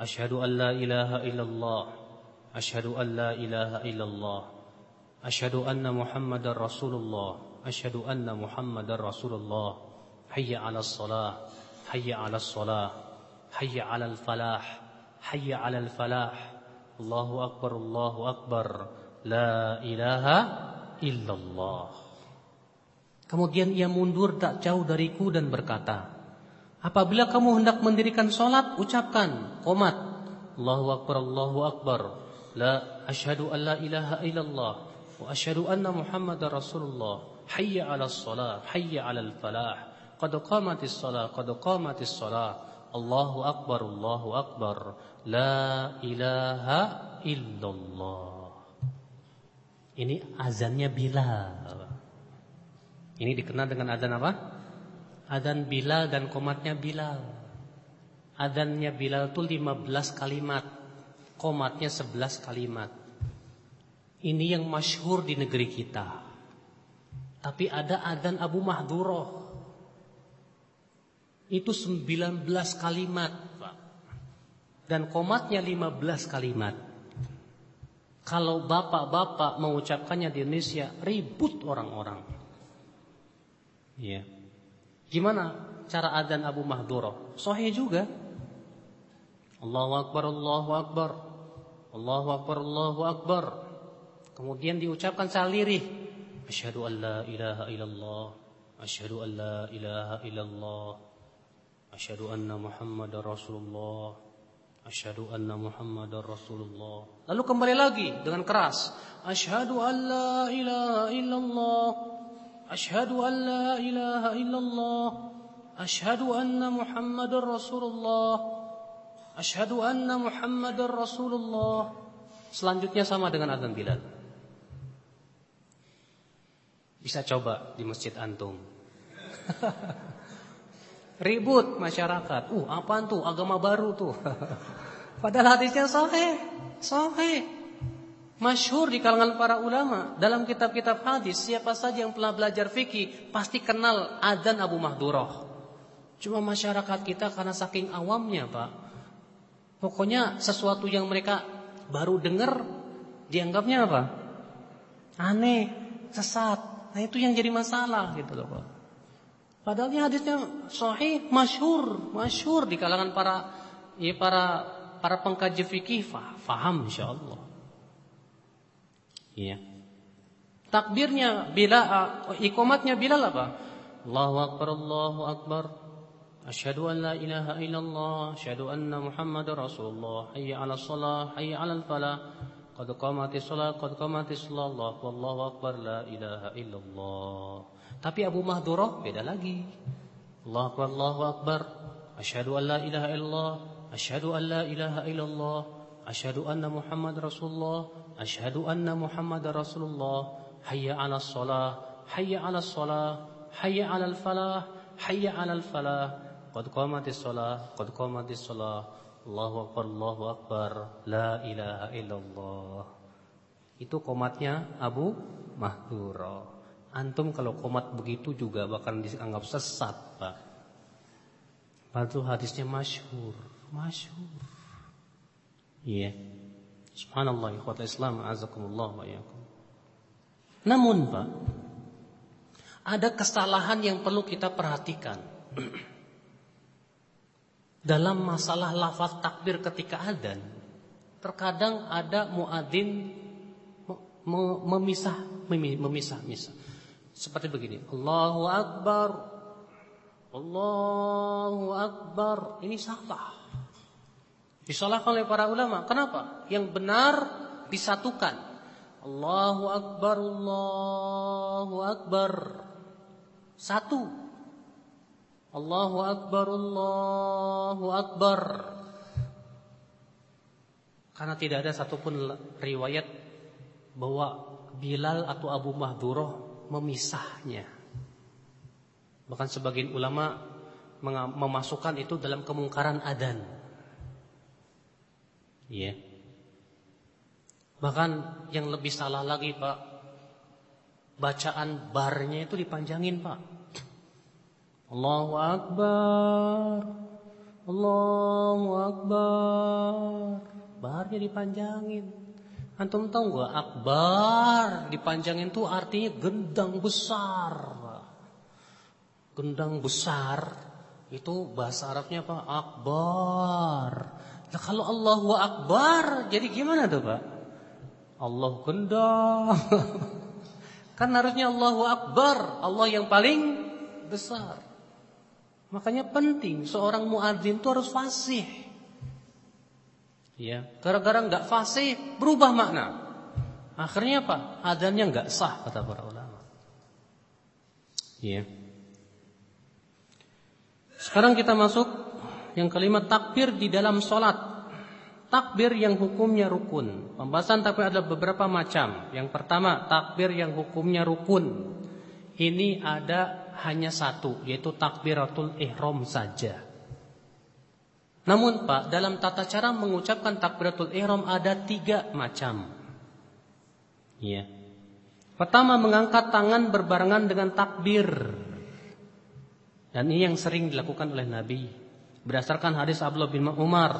Ashadu an la ilaha illallah. Ashadu an la ilaha illallah. أشهد أن محمد رسول الله أشهد أن محمد رسول الله حي على الصلاة حي على الصلاة حي على الفلاح حي على الفلاح الله أكبر الله أكبر لا إله إلا الله Kemudian ia mundur tak jauh dariku dan berkata, Apabila kamu hendak mendirikan sholat, ucapkan, komat, Allahu Akbar, Allahu Akbar, La ashadu an la ilaha illallah, وأشهد أن محمد رسول الله حي على الصلاة حي على الفلاح قد قامت الصلاة قد قامت الصلاة الله أكبر الله أكبر لا إله إلا الله Ini azannya Bilal. Ini dikenal dengan azan apa? Azan Bilal dan komatnya Bilal. Azannya Bilal itu 15 kalimat. Komatnya 11 kalimat. Ini yang masyhur di negeri kita. Tapi ada adzan Abu Mahduroh. itu 19 kalimat. Dan komatnya 15 kalimat. Kalau bapak-bapak mengucapkannya di Indonesia, ribut orang-orang. Iya. Gimana cara adzan Abu Mahduro? Sahih juga. Allahu Akbar, Allahu Akbar. Allahu Akbar, Allahu Akbar. Kemudian diucapkan salirih. Asyhadu an la ilaha illallah. Asyhadu an la ilaha illallah. Asyhadu anna Muhammadar Rasulullah. Asyhadu anna Muhammadar Rasulullah. Lalu kembali lagi dengan keras. Asyhadu an la ilaha illallah. Asyhadu an la ilaha illallah. Asyhadu anna Muhammadar Rasulullah. Asyhadu anna Muhammadar Rasulullah. Selanjutnya sama dengan adzan Bilal. Bisa coba di masjid antum. Ribut masyarakat. Uh, apaan tuh? Agama baru tuh. Padahal hadisnya sahih. Sahih. Masyhur di kalangan para ulama. Dalam kitab-kitab hadis, siapa saja yang pernah belajar fikih pasti kenal adzan Abu Mahdurah. Cuma masyarakat kita karena saking awamnya, Pak. Pokoknya sesuatu yang mereka baru dengar dianggapnya apa? Aneh, sesat. Nah, itu yang jadi masalah gitu loh, Pak. Padahal ini hadisnya sahih, masyhur, masyhur di kalangan para ya para para pengkaji fikih faham insyaallah. Iya. Takbirnya bila ikomatnya bila apa? Allahu akbar Allahu akbar. Asyhadu an la ilaha illallah, asyhadu anna Muhammadar Rasulullah. Hayya 'alas shalah, hayya 'alal falah. Qad qamatis shalah, qad qamatis shalah. Wallahu akbar la ilaha illallah. Tapi Abu Mahdurah beda lagi. Allahu Akbar, Allahu Akbar. Asyhadu an la ilaha illallah. Asyhadu an la ilaha illallah. Asyhadu anna Muhammad Rasulullah. Asyhadu anna Muhammad Rasulullah. Hayya 'alas shalah. Hayya 'alas shalah. Hayya 'alal falah. Hayya 'alal falah. Qad qamatis shalah. Qad qamatis shalah. Allahu Akbar, Allahu Akbar. La ilaha illallah. Itu komatnya Abu Mahdurah. Antum kalau komat begitu juga bakal dianggap sesat, Pak. Padahal hadisnya masyhur, masyhur. Iya. Subhanallah, ikhwata Islam, azakumullah wa iyyakum. Namun, Pak, ada kesalahan yang perlu kita perhatikan. Dalam masalah lafaz takbir ketika adzan, terkadang ada muadzin memisah memisah misah. Seperti begini, Allahu Akbar. Allahu Akbar. Ini salah. Disalahkan oleh para ulama. Kenapa? Yang benar disatukan. Allahu Akbar, Allahu Akbar. Satu. Allahu Akbar, Allahu Akbar. Karena tidak ada satupun riwayat bahwa Bilal atau Abu Mahdurah memisahnya. Bahkan sebagian ulama memasukkan itu dalam kemungkaran adan. Iya. Bahkan yang lebih salah lagi Pak, bacaan barnya itu dipanjangin Pak. Allahu Akbar. Allahu Akbar. Barnya dipanjangin. Antum tahu nggak akbar dipanjangin tuh artinya gendang besar. Gendang besar itu bahasa Arabnya apa? Akbar. Nah kalau Allahu Akbar jadi gimana tuh Pak? Allah gendang. kan harusnya Allahu Akbar, Allah yang paling besar. Makanya penting seorang muadzin itu harus fasih. Ya, gara-gara nggak fasih berubah makna. Akhirnya apa? Adanya nggak sah kata para ulama. Ya. Sekarang kita masuk yang kelima takbir di dalam sholat. Takbir yang hukumnya rukun. Pembahasan takbir ada beberapa macam. Yang pertama takbir yang hukumnya rukun. Ini ada hanya satu, yaitu takbiratul ihram saja. Namun Pak, dalam tata cara mengucapkan takbiratul ihram ada tiga macam. Ya. Pertama mengangkat tangan berbarengan dengan takbir. Dan ini yang sering dilakukan oleh Nabi. Berdasarkan hadis Abdullah bin Umar,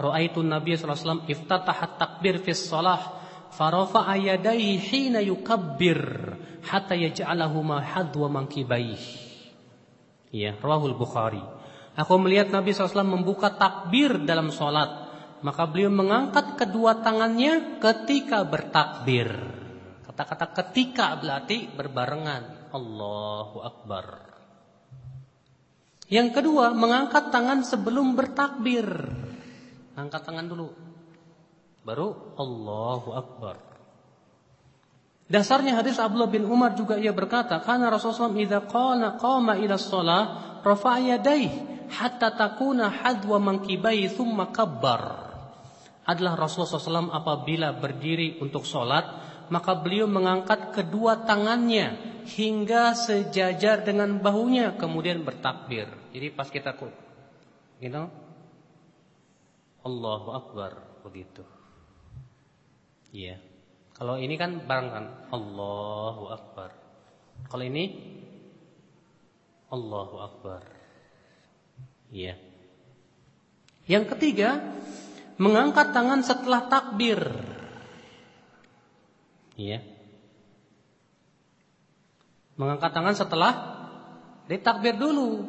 "Ra'aitu Nabi sallallahu alaihi wasallam iftataha takbir fi shalah, farafa'a yadayhi hina yukabbir hatta yaj'alahu ma hadwa mankibaih." Ya, rawahul Bukhari. Aku melihat Nabi SAW membuka takbir dalam sholat. Maka beliau mengangkat kedua tangannya ketika bertakbir. Kata-kata ketika berarti berbarengan. Allahu Akbar. Yang kedua, mengangkat tangan sebelum bertakbir. Angkat tangan dulu. Baru Allahu Akbar. Dasarnya hadis Abdullah bin Umar juga ia berkata, karena Rasulullah SAW idza qala qama ila shalah rafa'a yadayhi hatta takuna hadwa mankibai thumma kabbar. Adalah Rasulullah SAW apabila berdiri untuk sholat, maka beliau mengangkat kedua tangannya hingga sejajar dengan bahunya kemudian bertakbir. Jadi pas kita kok gitu Allahu Akbar begitu. Iya. Kalau ini kan bareng kan Allahu Akbar. Kalau ini Allahu Akbar. Iya. Yang ketiga, mengangkat tangan setelah takbir. Iya. Mengangkat tangan setelah ditakbir dulu.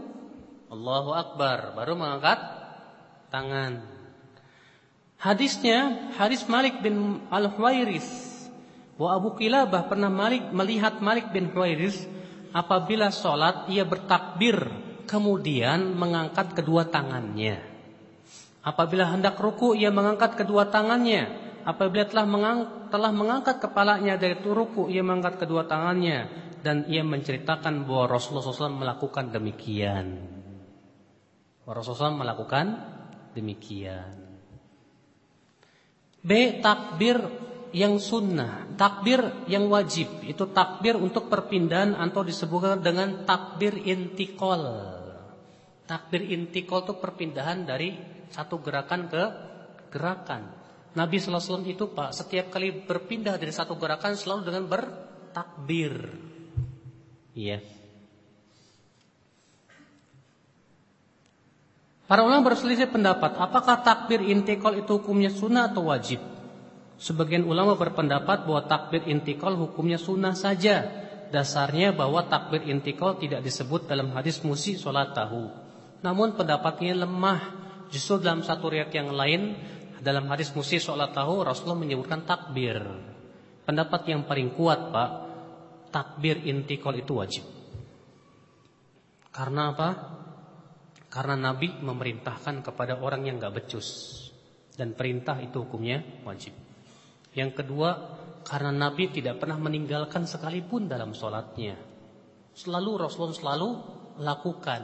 Allahu Akbar, baru mengangkat tangan. Hadisnya hadis Malik bin Al-Huwairis bahwa Abu Kilabah pernah Malik melihat Malik bin Huwairis apabila sholat ia bertakbir kemudian mengangkat kedua tangannya. Apabila hendak ruku ia mengangkat kedua tangannya. Apabila telah, mengang, telah mengangkat kepalanya dari ruku ia mengangkat kedua tangannya dan ia menceritakan bahwa Rasulullah SAW melakukan demikian. Rasulullah SAW melakukan demikian. B. Takbir yang sunnah, takbir yang wajib itu takbir untuk perpindahan atau disebutkan dengan takbir intikol. Takbir intikol itu perpindahan dari satu gerakan ke gerakan. Nabi SAW itu pak setiap kali berpindah dari satu gerakan selalu dengan bertakbir. Iya. Para ulama berselisih pendapat, apakah takbir intikal itu hukumnya sunnah atau wajib? Sebagian ulama berpendapat bahwa takbir intikal hukumnya sunnah saja. Dasarnya bahwa takbir intikal tidak disebut dalam hadis musi sholat tahu. Namun pendapatnya lemah. Justru dalam satu riak yang lain, dalam hadis musi sholat tahu, Rasulullah menyebutkan takbir. Pendapat yang paling kuat Pak, takbir intikal itu wajib. Karena apa? Karena Nabi memerintahkan kepada orang yang gak becus. Dan perintah itu hukumnya wajib. Yang kedua, karena Nabi tidak pernah meninggalkan sekalipun dalam sholatnya. Selalu Rasulullah selalu lakukan.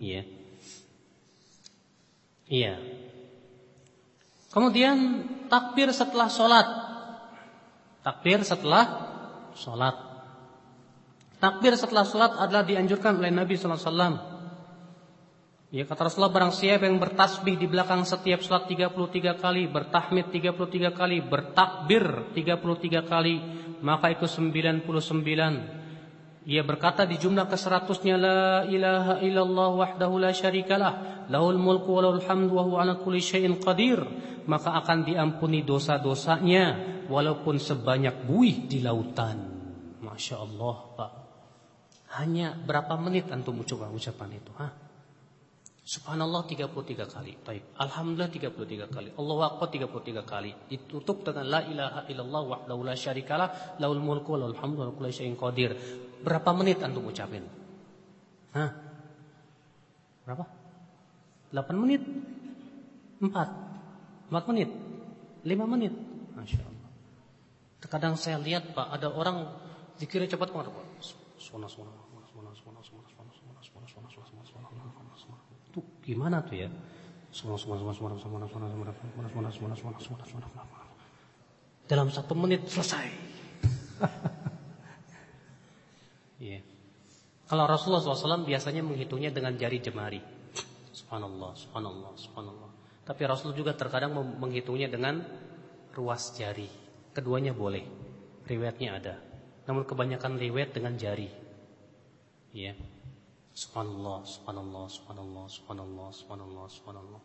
Iya. Iya. Kemudian takbir setelah sholat. Takbir setelah sholat. Takbir setelah sholat adalah dianjurkan oleh Nabi Sallallahu Alaihi Wasallam. Ya kata Rasulullah barang siapa yang bertasbih di belakang setiap sholat 33 kali, bertahmid 33 kali, bertakbir 33 kali, maka itu 99. Ia berkata di jumlah ke-100-nya la ilaha illallah wahdahu la syarikalah, lahul mulku wa lahul hamdu wa huwa ala kulli syai'in qadir, maka akan diampuni dosa-dosanya walaupun sebanyak buih di lautan. Masya Allah Pak Hanya berapa menit antum coba ucapan itu ha? Subhanallah 33 kali Taib. Alhamdulillah 33 kali Allahu Akbar 33 kali Ditutup dengan La ilaha illallah wahdahu la syarikalah Laul mulku laul hamdu wa kulli syai'in qadir Berapa menit antum ucapin? Hah? Berapa? 8 menit? 4 4 menit? 5 menit? Masya Allah Terkadang saya lihat Pak Ada orang Zikirnya cepat Pak? Itu gimana tuh ya? Dalam satu menit selesai. Iya. Kalau Rasulullah SAW biasanya menghitungnya dengan jari jemari. Subhanallah, subhanallah, subhanallah. Tapi Rasul juga terkadang menghitungnya dengan ruas jari. Keduanya boleh. Riwayatnya ada. Namun kebanyakan riwayat dengan jari. Ya. Subhanallah, subhanallah, subhanallah, subhanallah, subhanallah, subhanallah.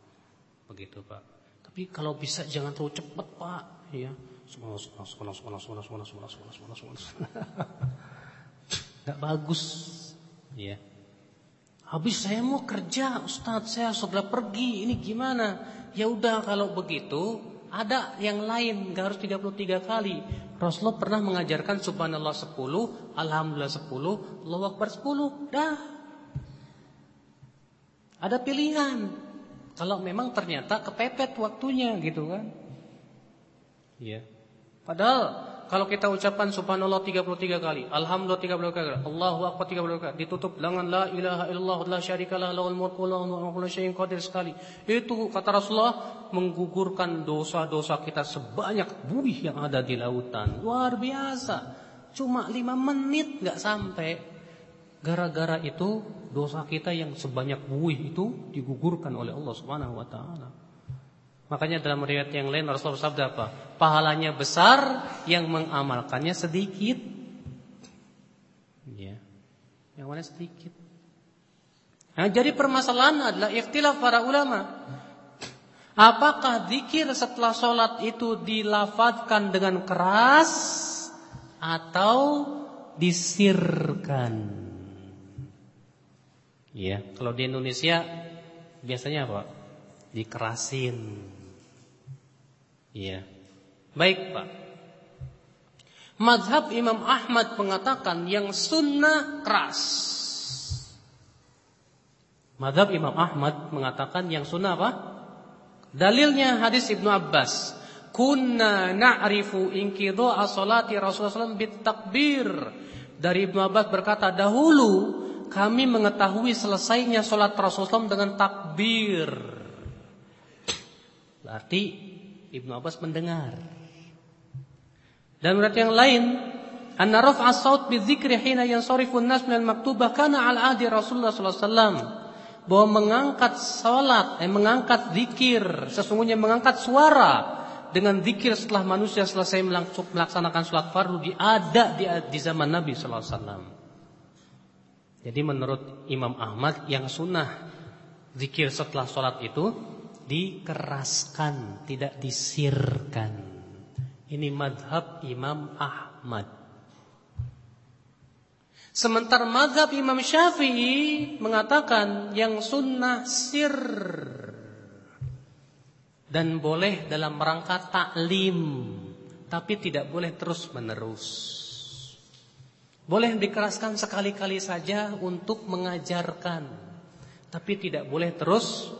Begitu, Pak. Tapi kalau bisa jangan terlalu cepat, Pak, ya. Subhanallah, subhanallah, subhanallah, subhanallah, subhanallah, subhanallah, subhanallah, subhanallah. Enggak bagus. Ya. Habis saya mau kerja, Ustaz, saya segera pergi. Ini gimana? Ya udah kalau begitu, ada yang lain enggak harus 33 kali Rasulullah pernah mengajarkan subhanallah 10 Alhamdulillah 10 Allahu Akbar 10 Dah ada pilihan. Kalau memang ternyata kepepet waktunya gitu kan. Iya. Padahal kalau kita ucapkan subhanallah 33 kali, alhamdulillah 33 kali, Allahu akbar 33 kali, ditutup dengan la ilaha illallah la syarikalah lahul mulku wa kullu syai'in qadir sekali. Itu kata Rasulullah menggugurkan dosa-dosa kita sebanyak buih yang ada di lautan. Luar biasa. Cuma 5 menit nggak sampai. Gara-gara itu dosa kita yang sebanyak buih itu digugurkan oleh Allah Subhanahu wa taala. Makanya dalam riwayat yang lain Rasulullah bersabda apa? Pahalanya besar yang mengamalkannya sedikit. Ya. Yang mana sedikit. Nah, jadi permasalahan adalah ikhtilaf para ulama. Apakah zikir setelah sholat itu dilafadkan dengan keras atau disirkan? Ya, kalau di Indonesia biasanya apa? Dikerasin. Iya. Baik, Pak. Madhab Imam Ahmad mengatakan yang sunnah keras. Madhab Imam Ahmad mengatakan yang sunnah apa? Dalilnya hadis Ibnu Abbas. Kunna na'rifu inqidha'a salati Rasulullah SAW bitakbir. Dari Ibnu Abbas berkata, dahulu kami mengetahui selesainya sholat Rasulullah dengan takbir. Berarti Ibnu Abbas mendengar. Dan berarti yang lain, anna raf'a saut bidzikri hina yansarifu an-nas min al-maktubah kana al adi Rasulullah sallallahu alaihi wasallam. Bahwa mengangkat salat, eh, mengangkat zikir, sesungguhnya mengangkat suara dengan zikir setelah manusia selesai melaksanakan sholat fardu di ada di, di zaman Nabi sallallahu alaihi wasallam. Jadi menurut Imam Ahmad yang sunnah zikir setelah sholat itu dikeraskan, tidak disirkan. Ini madhab Imam Ahmad. Sementara madhab Imam Syafi'i mengatakan yang sunnah sir dan boleh dalam rangka taklim, tapi tidak boleh terus menerus. Boleh dikeraskan sekali-kali saja untuk mengajarkan, tapi tidak boleh terus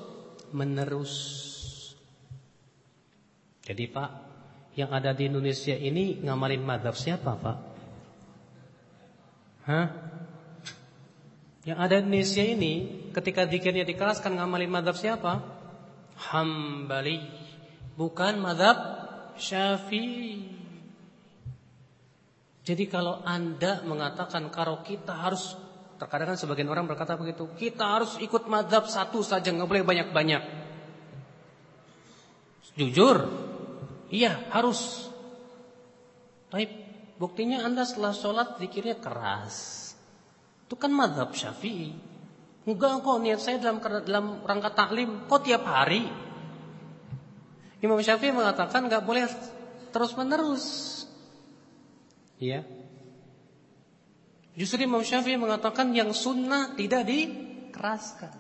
menerus. Jadi Pak, yang ada di Indonesia ini ngamalin madhab siapa Pak? Hah? Yang ada di Indonesia ini ketika dikirnya dikeraskan ngamalin madhab siapa? Hambali, bukan madhab Syafi'i. Jadi kalau Anda mengatakan kalau kita harus terkadang kan sebagian orang berkata begitu, kita harus ikut madhab satu saja, nggak boleh banyak-banyak. Jujur, iya harus. Tapi buktinya Anda setelah sholat zikirnya keras. Itu kan madhab syafi'i. Enggak kok niat saya dalam dalam rangka taklim, kok tiap hari. Imam Syafi'i mengatakan nggak boleh terus menerus. Ya. Justru Imam Syafi'i mengatakan yang sunnah tidak dikeraskan.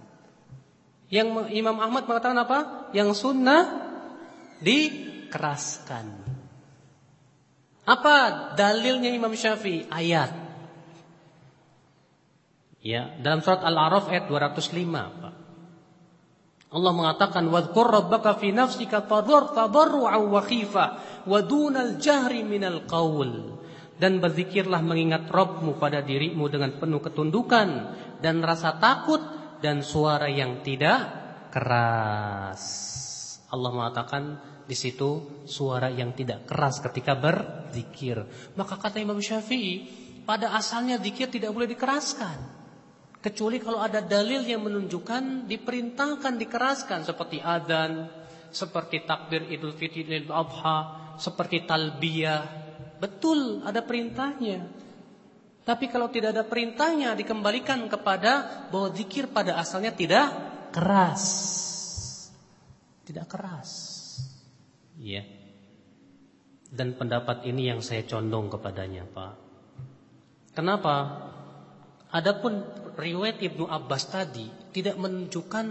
Yang Imam Ahmad mengatakan apa? Yang sunnah dikeraskan. Apa dalilnya Imam Syafi'i? Ayat. Ya, dalam surat Al-A'raf ayat 205, Pak. Allah mengatakan wadhkur rabbaka fi nafsika tadarru'an wa khifah wa dunal jahri minal qaul dan berzikirlah mengingat Robmu pada dirimu dengan penuh ketundukan dan rasa takut dan suara yang tidak keras. Allah mengatakan di situ suara yang tidak keras ketika berzikir. Maka kata Imam Syafi'i, pada asalnya zikir tidak boleh dikeraskan. Kecuali kalau ada dalil yang menunjukkan diperintahkan dikeraskan seperti adzan, seperti takbir Idul Fitri Idul Adha, seperti talbiyah, Betul ada perintahnya. Tapi kalau tidak ada perintahnya dikembalikan kepada bahwa zikir pada asalnya tidak keras. Tidak keras. Iya. Dan pendapat ini yang saya condong kepadanya, Pak. Kenapa? Adapun riwayat Ibnu Abbas tadi tidak menunjukkan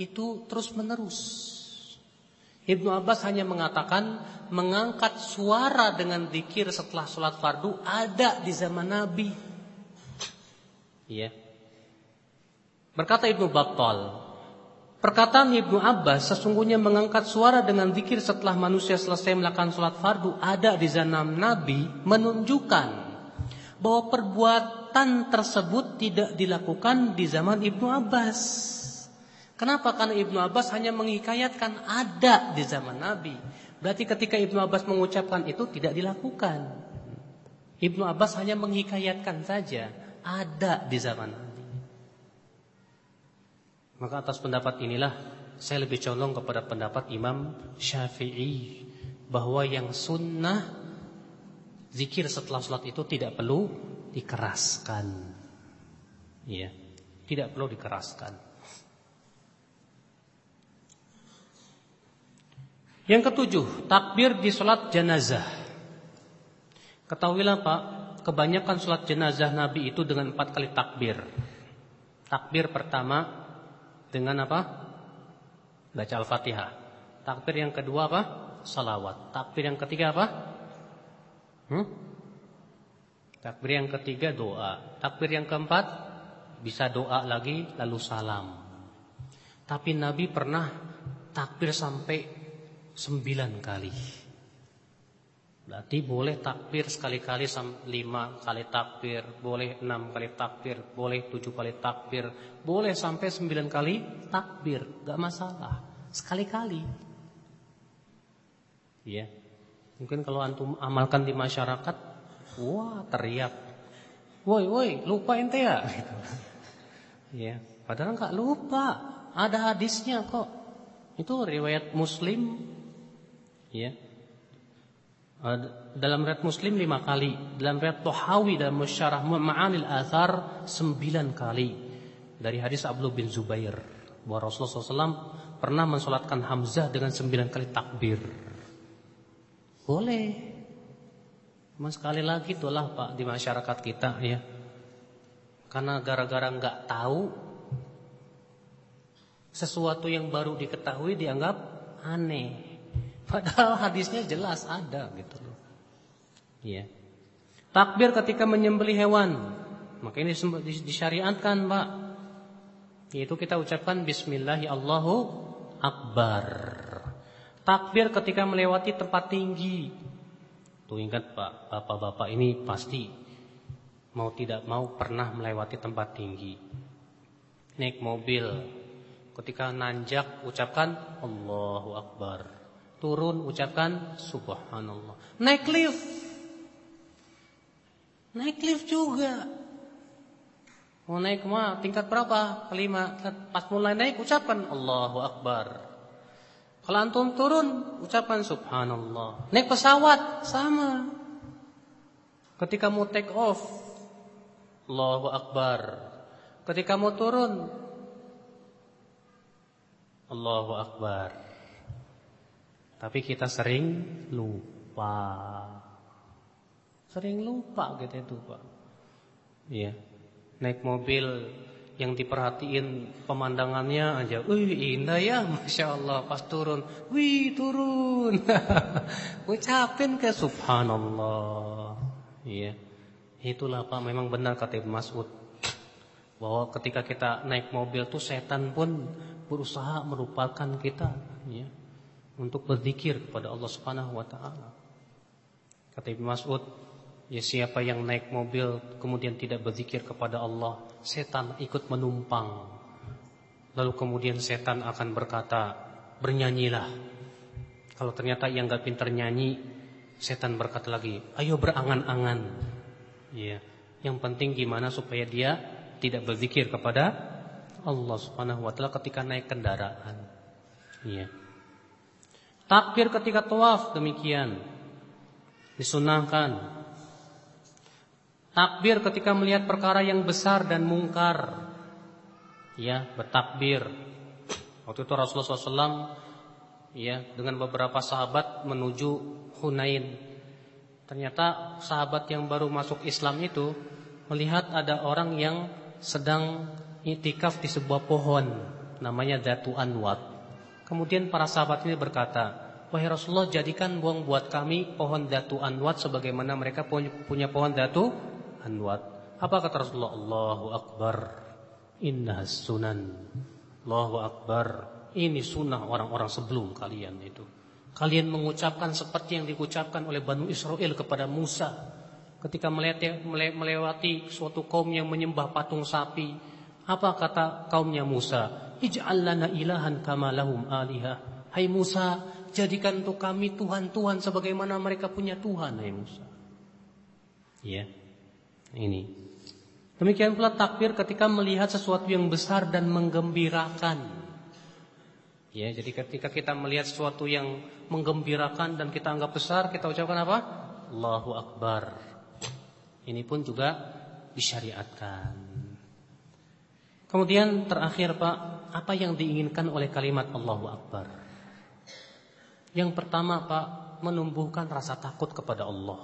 itu terus-menerus. Ibnu Abbas hanya mengatakan mengangkat suara dengan zikir setelah sholat fardu ada di zaman Nabi. Iya. Berkata Ibnu Battal, perkataan Ibnu Abbas sesungguhnya mengangkat suara dengan zikir setelah manusia selesai melakukan sholat fardu ada di zaman Nabi menunjukkan bahwa perbuatan tersebut tidak dilakukan di zaman Ibnu Abbas. Kenapa? Karena Ibnu Abbas hanya menghikayatkan ada di zaman Nabi. Berarti ketika Ibnu Abbas mengucapkan itu tidak dilakukan. Ibnu Abbas hanya menghikayatkan saja ada di zaman Nabi. Maka atas pendapat inilah saya lebih condong kepada pendapat Imam Syafi'i bahwa yang sunnah zikir setelah sholat itu tidak perlu dikeraskan. Ya, tidak perlu dikeraskan. Yang ketujuh, takbir di sholat jenazah. Ketahuilah Pak, kebanyakan sholat jenazah Nabi itu dengan empat kali takbir. Takbir pertama dengan apa? Baca Al-Fatihah. Takbir yang kedua apa? Salawat. Takbir yang ketiga apa? Hmm? Takbir yang ketiga doa. Takbir yang keempat bisa doa lagi lalu salam. Tapi Nabi pernah takbir sampai sembilan kali. Berarti boleh takbir sekali-kali lima kali takbir, boleh enam kali takbir, boleh tujuh kali takbir, boleh sampai sembilan kali takbir, gak masalah. Sekali-kali. Ya, mungkin kalau antum amalkan di masyarakat, wah teriak, woi woi lupa ente ya, gitu. Ya, padahal nggak lupa, ada hadisnya kok. Itu riwayat Muslim ya. Dalam riwayat Muslim lima kali, dalam riwayat Tohawi dalam Musyarah Ma'anil Athar sembilan kali. Dari hadis Abdullah bin Zubair bahwa Rasulullah SAW pernah mensolatkan Hamzah dengan sembilan kali takbir. Boleh, mas sekali lagi itulah Pak di masyarakat kita ya, karena gara-gara nggak tahu sesuatu yang baru diketahui dianggap aneh. Padahal hadisnya jelas ada gitu loh. Iya. Takbir ketika menyembelih hewan. Maka ini disyariatkan, Pak. Yaitu kita ucapkan bismillahi Allahu akbar. Takbir ketika melewati tempat tinggi. Tuh ingat Pak, bapak-bapak ini pasti mau tidak mau pernah melewati tempat tinggi. Naik mobil, ketika nanjak ucapkan Allahu akbar. Turun ucapkan subhanallah. Naik lift. Naik lift juga. Mau naik ke mana? Tingkat berapa? Kelima. Pas mulai naik ucapkan Allahu Akbar. Kalau antum turun ucapkan subhanallah. Naik pesawat sama. Ketika mau take off Allahu Akbar. Ketika mau turun Allahu Akbar. Tapi kita sering lupa. Sering lupa gitu itu, Pak. Iya. Naik mobil yang diperhatiin pemandangannya aja. Wih, indah ya, Masya Allah. Pas turun, wih turun. Ucapin ke subhanallah. Iya. Itulah Pak, memang benar kata Ibn Mas'ud. Bahwa ketika kita naik mobil tuh setan pun berusaha merupakan kita. Ya untuk berzikir kepada Allah Subhanahu wa taala. Kata Ibnu Mas'ud, ya siapa yang naik mobil kemudian tidak berzikir kepada Allah, setan ikut menumpang. Lalu kemudian setan akan berkata, bernyanyilah. Kalau ternyata ia nggak pintar nyanyi, setan berkata lagi, ayo berangan-angan. Ya, yang penting gimana supaya dia tidak berzikir kepada Allah Subhanahu wa taala ketika naik kendaraan. Iya. Takbir ketika tawaf demikian. Disunahkan. Takbir ketika melihat perkara yang besar dan mungkar. Ya, bertakbir. Waktu itu Rasulullah SAW ya dengan beberapa sahabat menuju Hunain. Ternyata sahabat yang baru masuk Islam itu melihat ada orang yang sedang itikaf di sebuah pohon namanya Datu Anwat. Kemudian para sahabat ini berkata, "Wahai Rasulullah, jadikan buang buat kami pohon Datu Anwat sebagaimana mereka punya pohon Datu Anwat. Apa kata Rasulullah? Allahu Akbar. Inna sunan. Allahu Akbar. Ini sunnah orang-orang sebelum kalian itu. Kalian mengucapkan seperti yang diucapkan oleh Banu Israel kepada Musa. Ketika melewati suatu kaum yang menyembah patung sapi. Apa kata kaumnya Musa? Ij'al ilahan kama lahum alihah. Hai Musa, jadikan untuk kami Tuhan-Tuhan sebagaimana mereka punya Tuhan, hai Musa. Ya. Ini. Demikian pula takbir ketika melihat sesuatu yang besar dan menggembirakan. Ya, jadi ketika kita melihat sesuatu yang menggembirakan dan kita anggap besar, kita ucapkan apa? Allahu Akbar. Ini pun juga disyariatkan. Kemudian terakhir Pak, apa yang diinginkan oleh kalimat Allahu Akbar? Yang pertama Pak, menumbuhkan rasa takut kepada Allah.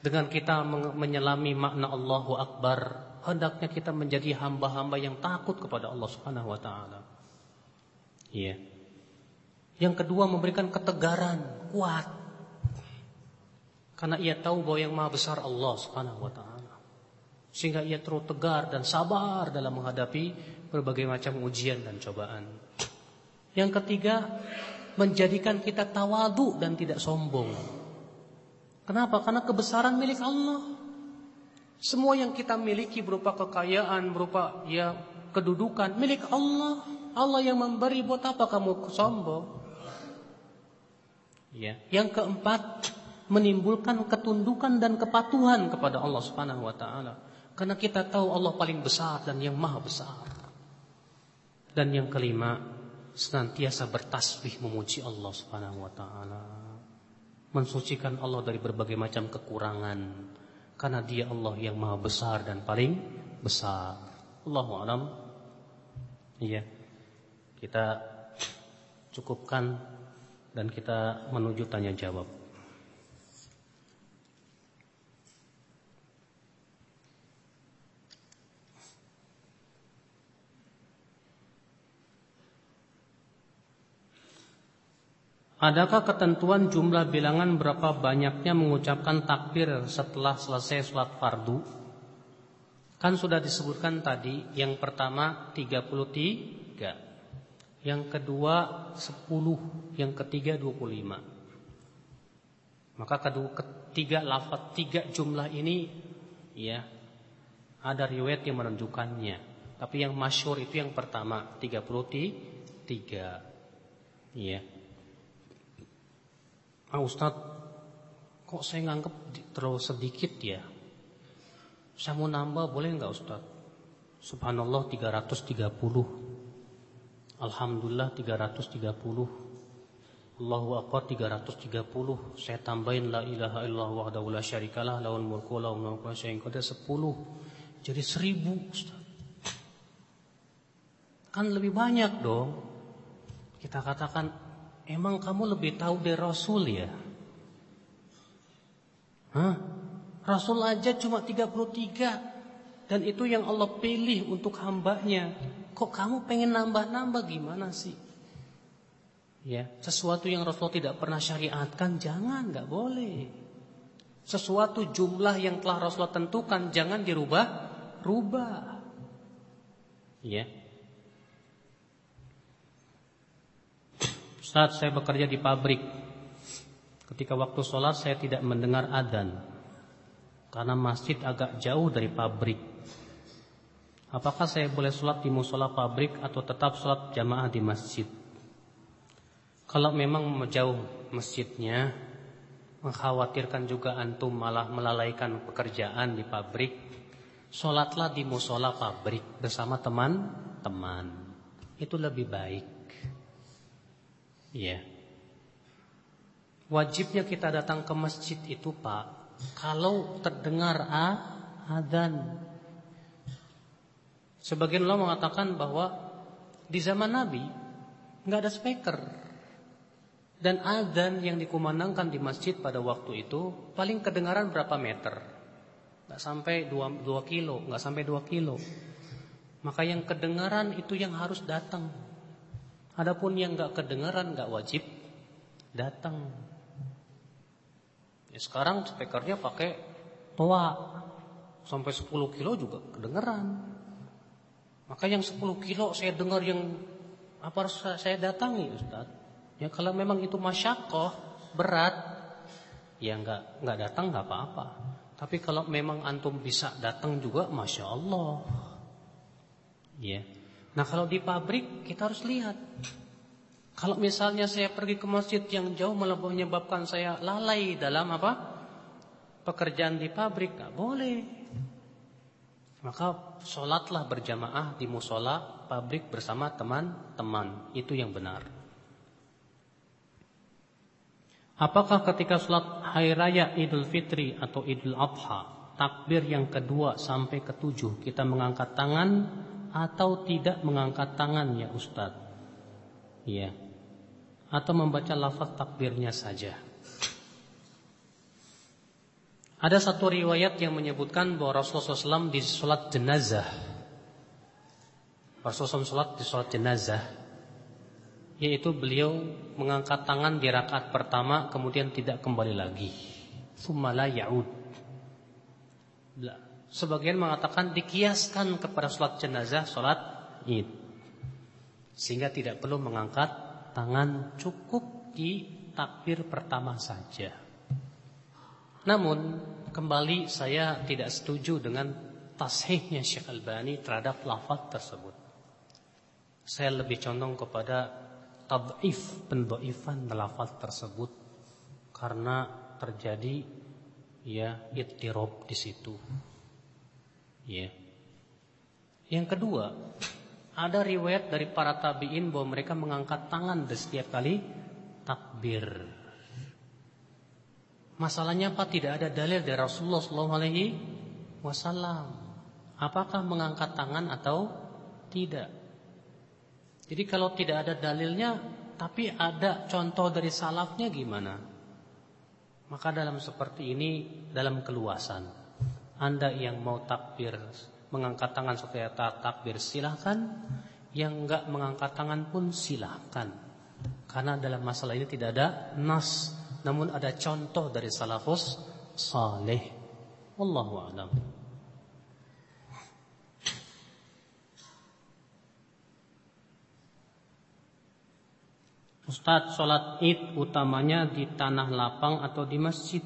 Dengan kita menyelami makna Allahu Akbar, hendaknya kita menjadi hamba-hamba yang takut kepada Allah Subhanahu wa taala. Iya. Yang kedua memberikan ketegaran, kuat. Karena ia tahu bahwa yang maha besar Allah Subhanahu wa taala. Sehingga ia terus tegar dan sabar dalam menghadapi berbagai macam ujian dan cobaan. Yang ketiga, menjadikan kita tawadu dan tidak sombong. Kenapa? Karena kebesaran milik Allah. Semua yang kita miliki berupa kekayaan, berupa ya kedudukan milik Allah. Allah yang memberi buat apa kamu sombong? Ya. Yang keempat, menimbulkan ketundukan dan kepatuhan kepada Allah Subhanahu wa taala. Karena kita tahu Allah paling besar dan yang maha besar. Dan yang kelima, senantiasa bertasbih memuji Allah Subhanahu wa taala mensucikan Allah dari berbagai macam kekurangan karena dia Allah yang maha besar dan paling besar. Allahu alam. Iya. Kita cukupkan dan kita menuju tanya jawab. Adakah ketentuan jumlah bilangan berapa banyaknya mengucapkan takbir setelah selesai sholat fardu? Kan sudah disebutkan tadi yang pertama 33 Yang kedua 10 Yang ketiga 25 Maka kedua, ketiga lafaz tiga jumlah ini ya Ada riwayat yang menunjukkannya. Tapi yang masyur itu yang pertama 33 Ya Ah Ustaz, kok saya nganggap terlalu sedikit ya? Saya mau nambah boleh nggak Ustaz? Subhanallah 330 Alhamdulillah 330 Allahu Akbar 330 Saya tambahin la ilaha illallah wahdahu la syarikalah lawan mulku lawan mulku syai'in qadir 10 Jadi 1000 Ustaz Kan lebih banyak dong. Kita katakan Emang kamu lebih tahu dari Rasul ya? Hah? Rasul aja cuma 33 Dan itu yang Allah pilih untuk hambanya Kok kamu pengen nambah-nambah gimana sih? Ya, sesuatu yang Rasul tidak pernah syariatkan jangan, nggak boleh. Sesuatu jumlah yang telah Rasul tentukan jangan dirubah, rubah. Ya. Saat saya bekerja di pabrik. Ketika waktu sholat saya tidak mendengar adzan. Karena masjid agak jauh dari pabrik. Apakah saya boleh sholat di musola pabrik Atau tetap sholat jamaah di masjid? Kalau memang jauh masjidnya Mengkhawatirkan juga antum malah melalaikan pekerjaan di pabrik Sholatlah di musola pabrik bersama teman-teman. Itu lebih baik Iya. Wajibnya kita datang ke masjid itu Pak kalau terdengar adzan. Sebagian ulama mengatakan bahwa di zaman Nabi nggak ada speaker. Dan adzan yang dikumandangkan di masjid pada waktu itu paling kedengaran berapa meter? Nggak sampai 2, 2 kilo, nggak sampai 2 kilo. Maka yang kedengaran itu yang harus datang. Adapun yang nggak kedengaran nggak wajib datang. Ya, sekarang speakernya pakai toa sampai 10 kilo juga kedengeran. Maka yang 10 kilo saya dengar yang apa saya datangi Ustaz? Ya kalau memang itu masyakoh berat, ya nggak nggak datang nggak apa-apa. Tapi kalau memang antum bisa datang juga, masya Allah. Ya. Nah kalau di pabrik kita harus lihat. Kalau misalnya saya pergi ke masjid yang jauh malah menyebabkan saya lalai dalam apa pekerjaan di pabrik, nggak boleh. Maka sholatlah berjamaah di musola pabrik bersama teman-teman. Itu yang benar. Apakah ketika sholat hari raya Idul Fitri atau Idul Adha takbir yang kedua sampai ketujuh kita mengangkat tangan atau tidak mengangkat tangan ya Ustaz? Iya. Atau membaca lafaz takbirnya saja. Ada satu riwayat yang menyebutkan bahwa Rasulullah SAW di sholat jenazah Rasulullah SAW di sholat jenazah yaitu beliau mengangkat tangan di rakaat pertama kemudian tidak kembali lagi. Sumala yaud. Sebagian mengatakan dikiaskan kepada sholat jenazah, sholat id. Sehingga tidak perlu mengangkat tangan cukup di takbir pertama saja. Namun kembali saya tidak setuju dengan tashihnya Syekh Albani terhadap lafaz tersebut. Saya lebih condong kepada tad'if pendoifan lafaz tersebut karena terjadi ya ittirob di situ. Ya. Yang kedua, ada riwayat dari para tabi'in bahwa mereka mengangkat tangan di setiap kali takbir. Masalahnya apa? Tidak ada dalil dari Rasulullah SAW. Apakah mengangkat tangan atau tidak? Jadi kalau tidak ada dalilnya tapi ada contoh dari salafnya gimana? Maka dalam seperti ini dalam keluasan Anda yang mau takbir mengangkat tangan supaya takbir silahkan Yang enggak mengangkat tangan pun silahkan Karena dalam masalah ini tidak ada nas Namun ada contoh dari salafus saleh Wallahu a'lam. Ustadz sholat id utamanya di tanah lapang atau di masjid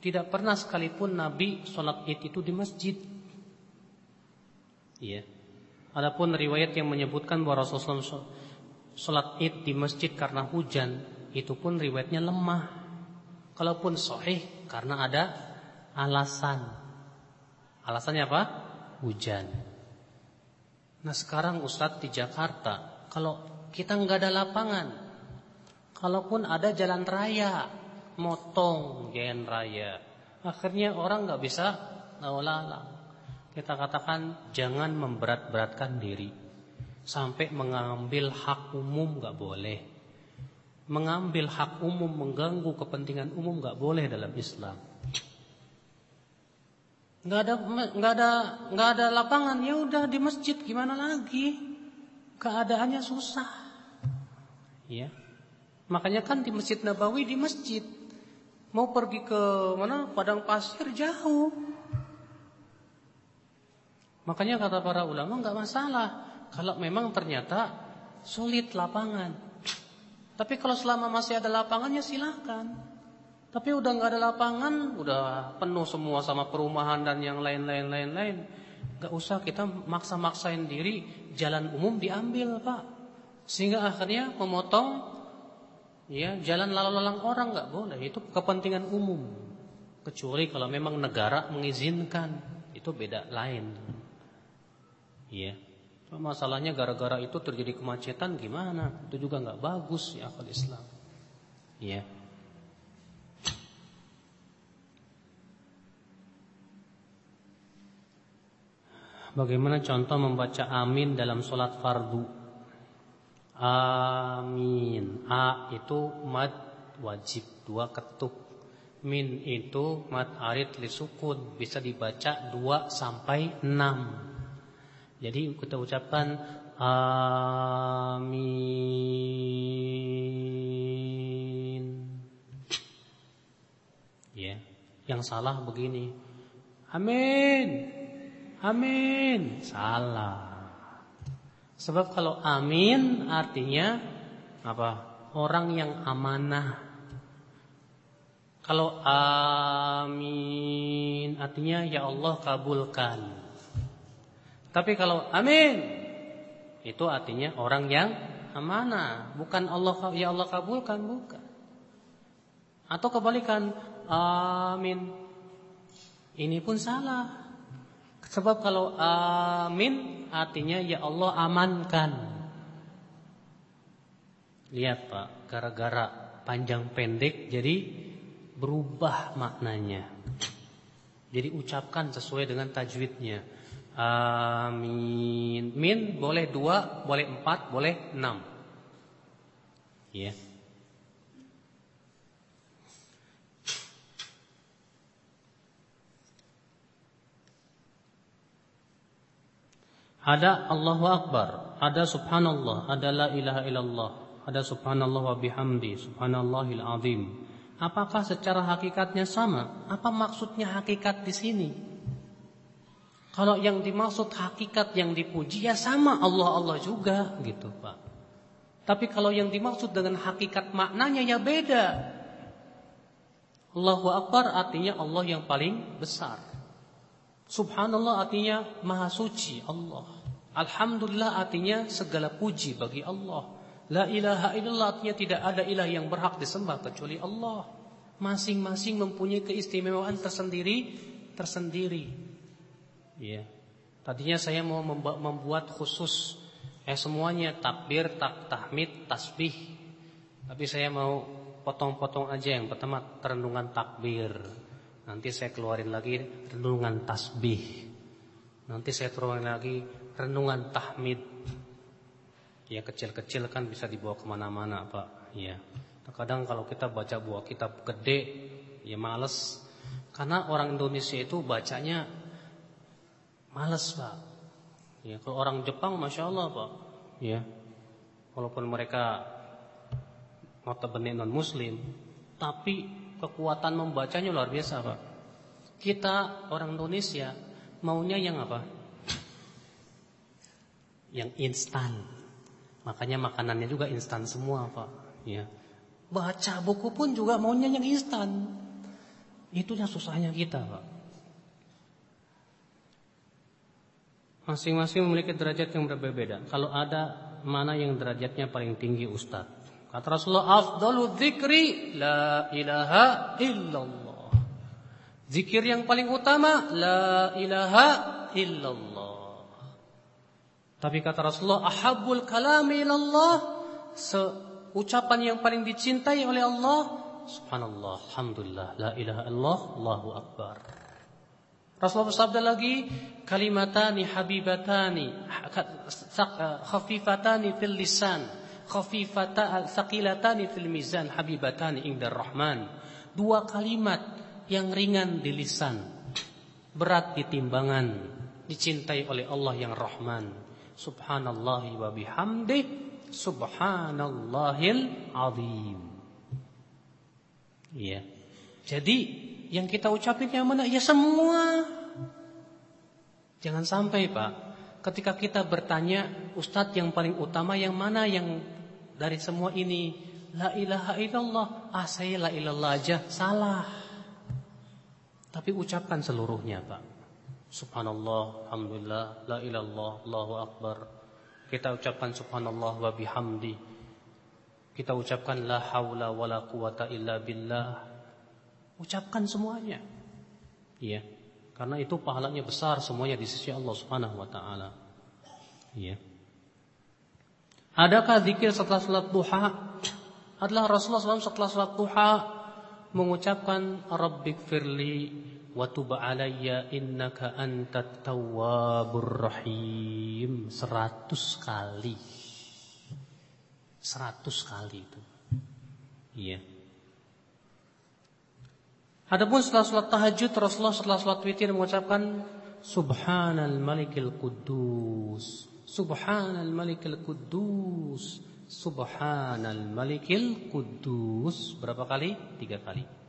Tidak pernah sekalipun Nabi sholat id itu di masjid. Iya. Adapun riwayat yang menyebutkan bahwa Rasulullah sholat id di masjid karena hujan Itu pun riwayatnya lemah. Kalaupun sahih karena ada alasan. Alasannya apa? Hujan. Nah sekarang Ustadz di Jakarta Kalau kita nggak ada lapangan Kalaupun ada jalan raya, motong jalan raya. Akhirnya orang nggak bisa lalang. Kita katakan jangan memberat-beratkan diri. Sampai mengambil hak umum nggak boleh. Mengambil hak umum mengganggu kepentingan umum nggak boleh dalam Islam. Nggak ada nggak ada nggak ada lapangan ya udah di masjid gimana lagi? Keadaannya susah. Ya. Makanya kan di Masjid Nabawi di masjid. Mau pergi ke mana? Padang pasir jauh. Makanya kata para ulama nggak masalah kalau memang ternyata sulit lapangan. Tapi kalau selama masih ada lapangannya silahkan. Tapi udah nggak ada lapangan, udah penuh semua sama perumahan dan yang lain-lain lain-lain. Gak usah kita maksa-maksain diri jalan umum diambil pak, sehingga akhirnya memotong Ya, jalan lalu-lalang orang nggak boleh. Itu kepentingan umum. Kecuali kalau memang negara mengizinkan, itu beda lain. Ya. Masalahnya gara-gara itu terjadi kemacetan gimana? Itu juga nggak bagus ya akal Islam. Ya. Bagaimana contoh membaca amin dalam sholat fardu? Amin. A itu mad wajib dua ketuk. Min itu mad arid li sukun bisa dibaca dua sampai enam. Jadi kita ucapkan amin. Ya, yang salah begini. Amin. Amin. Salah. Sebab kalau amin artinya apa? Orang yang amanah. Kalau amin artinya ya Allah kabulkan. Tapi kalau amin itu artinya orang yang amanah, bukan Allah ya Allah kabulkan, bukan. Atau kebalikan amin. Ini pun salah. Sebab kalau amin artinya ya Allah amankan. Lihat Pak, gara-gara panjang pendek jadi berubah maknanya. Jadi ucapkan sesuai dengan tajwidnya. Amin. Min boleh dua, boleh empat, boleh enam. Ya. Ada Allahu Akbar, ada Subhanallah, ada La ilaha illallah, ada Subhanallah wa bihamdi, Subhanallahil azim. Apakah secara hakikatnya sama? Apa maksudnya hakikat di sini? Kalau yang dimaksud hakikat yang dipuji ya sama Allah Allah juga gitu Pak. Tapi kalau yang dimaksud dengan hakikat maknanya ya beda. Allahu Akbar artinya Allah yang paling besar. Subhanallah artinya maha suci Allah. Alhamdulillah artinya segala puji bagi Allah. La ilaha illallah artinya tidak ada ilah yang berhak disembah kecuali Allah. Masing-masing mempunyai keistimewaan tersendiri tersendiri. Ya. Tadinya saya mau membuat khusus eh semuanya takbir, tak tahmid, tasbih. Tapi saya mau potong-potong aja yang pertama renungan takbir. Nanti saya keluarin lagi renungan tasbih. Nanti saya keluarin lagi renungan tahmid. Ya kecil-kecil kan bisa dibawa ke mana-mana Pak. Ya. Terkadang kalau kita baca buah kitab gede, ya males. Karena orang Indonesia itu bacanya males Pak. Ya, kalau orang Jepang Masya Allah Pak. Ya. Walaupun mereka notabene non muslim, tapi kekuatan membacanya luar biasa Pak. Kita orang Indonesia maunya yang apa? Yang instan. Makanya makanannya juga instan semua, Pak. Ya. Baca buku pun juga maunya yang instan. Itu yang susahnya kita, Pak. Masing-masing memiliki derajat yang berbeda. Kalau ada mana yang derajatnya paling tinggi Ustaz? Kata Rasulullah, afdalu dzikri la ilaha illallah. Zikir yang paling utama la ilaha illallah. Tapi kata Rasulullah, ahabul kalami ilallah, ucapan yang paling dicintai oleh Allah, subhanallah, alhamdulillah, la ilaha illallah, Allahu akbar. Rasulullah bersabda lagi, kalimatani habibatani, khafifatani fil lisan, khafifata saqilatani fil mizan, habibatani indar rahman. Dua kalimat yang ringan di lisan, berat di timbangan, dicintai oleh Allah yang Rahman subhanallahi wa bihamdi subhanallahil azim. Iya. Jadi yang kita ucapin yang mana? Ya semua. Jangan sampai Pak, ketika kita bertanya, Ustadz yang paling utama yang mana yang dari semua ini? La ilaha illallah. Ah saya la ilallah aja. Salah. Tapi ucapkan seluruhnya Pak. Subhanallah, Alhamdulillah, La ilallah, Allahu Akbar. Kita ucapkan Subhanallah wa bihamdi. Kita ucapkan La hawla wa la quwata illa billah. Ucapkan semuanya. Iya. Karena itu pahalanya besar semuanya di sisi Allah Subhanahu wa taala. Iya. Adakah zikir setelah salat duha? Adalah Rasulullah SAW setelah salat duha mengucapkan Rabbik firli tub alayya innaka antat tawwabur rahim. 100 kali. 100 kali itu. Iya. Adapun setelah sholat tahajud Rasulullah setelah sholat witir mengucapkan Subhanal Malikil Quddus. Subhanal Malikil Quddus. Subhanal Malikil Quddus. Berapa kali? Tiga kali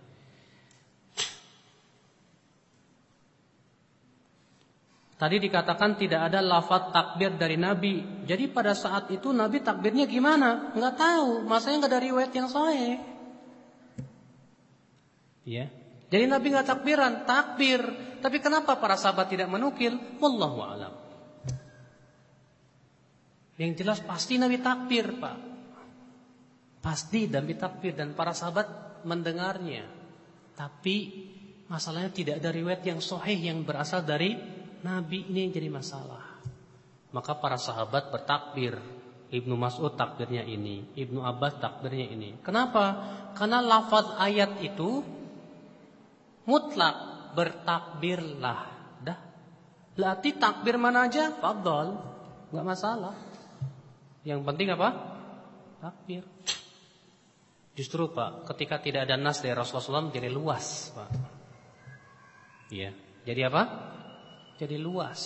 Tadi dikatakan tidak ada lafaz takbir dari Nabi. Jadi pada saat itu Nabi takbirnya gimana? Enggak tahu. Masanya enggak dari riwayat yang sahih. Ya. Jadi Nabi nggak takbiran, takbir. Tapi kenapa para sahabat tidak menukil? Wallahu alam. Yang jelas pasti Nabi takbir, Pak. Pasti Nabi takbir dan para sahabat mendengarnya. Tapi masalahnya tidak ada riwayat yang sahih yang berasal dari Nabi ini yang jadi masalah. Maka para sahabat bertakbir. Ibnu Mas'ud takbirnya ini, Ibnu Abbas takbirnya ini. Kenapa? Karena lafaz ayat itu mutlak bertakbirlah. Dah. Berarti takbir mana aja fadhol, enggak masalah. Yang penting apa? Takbir. Justru Pak, ketika tidak ada nas dari Rasulullah SAW jadi luas, Pak. Iya. Jadi apa? Jadi luas.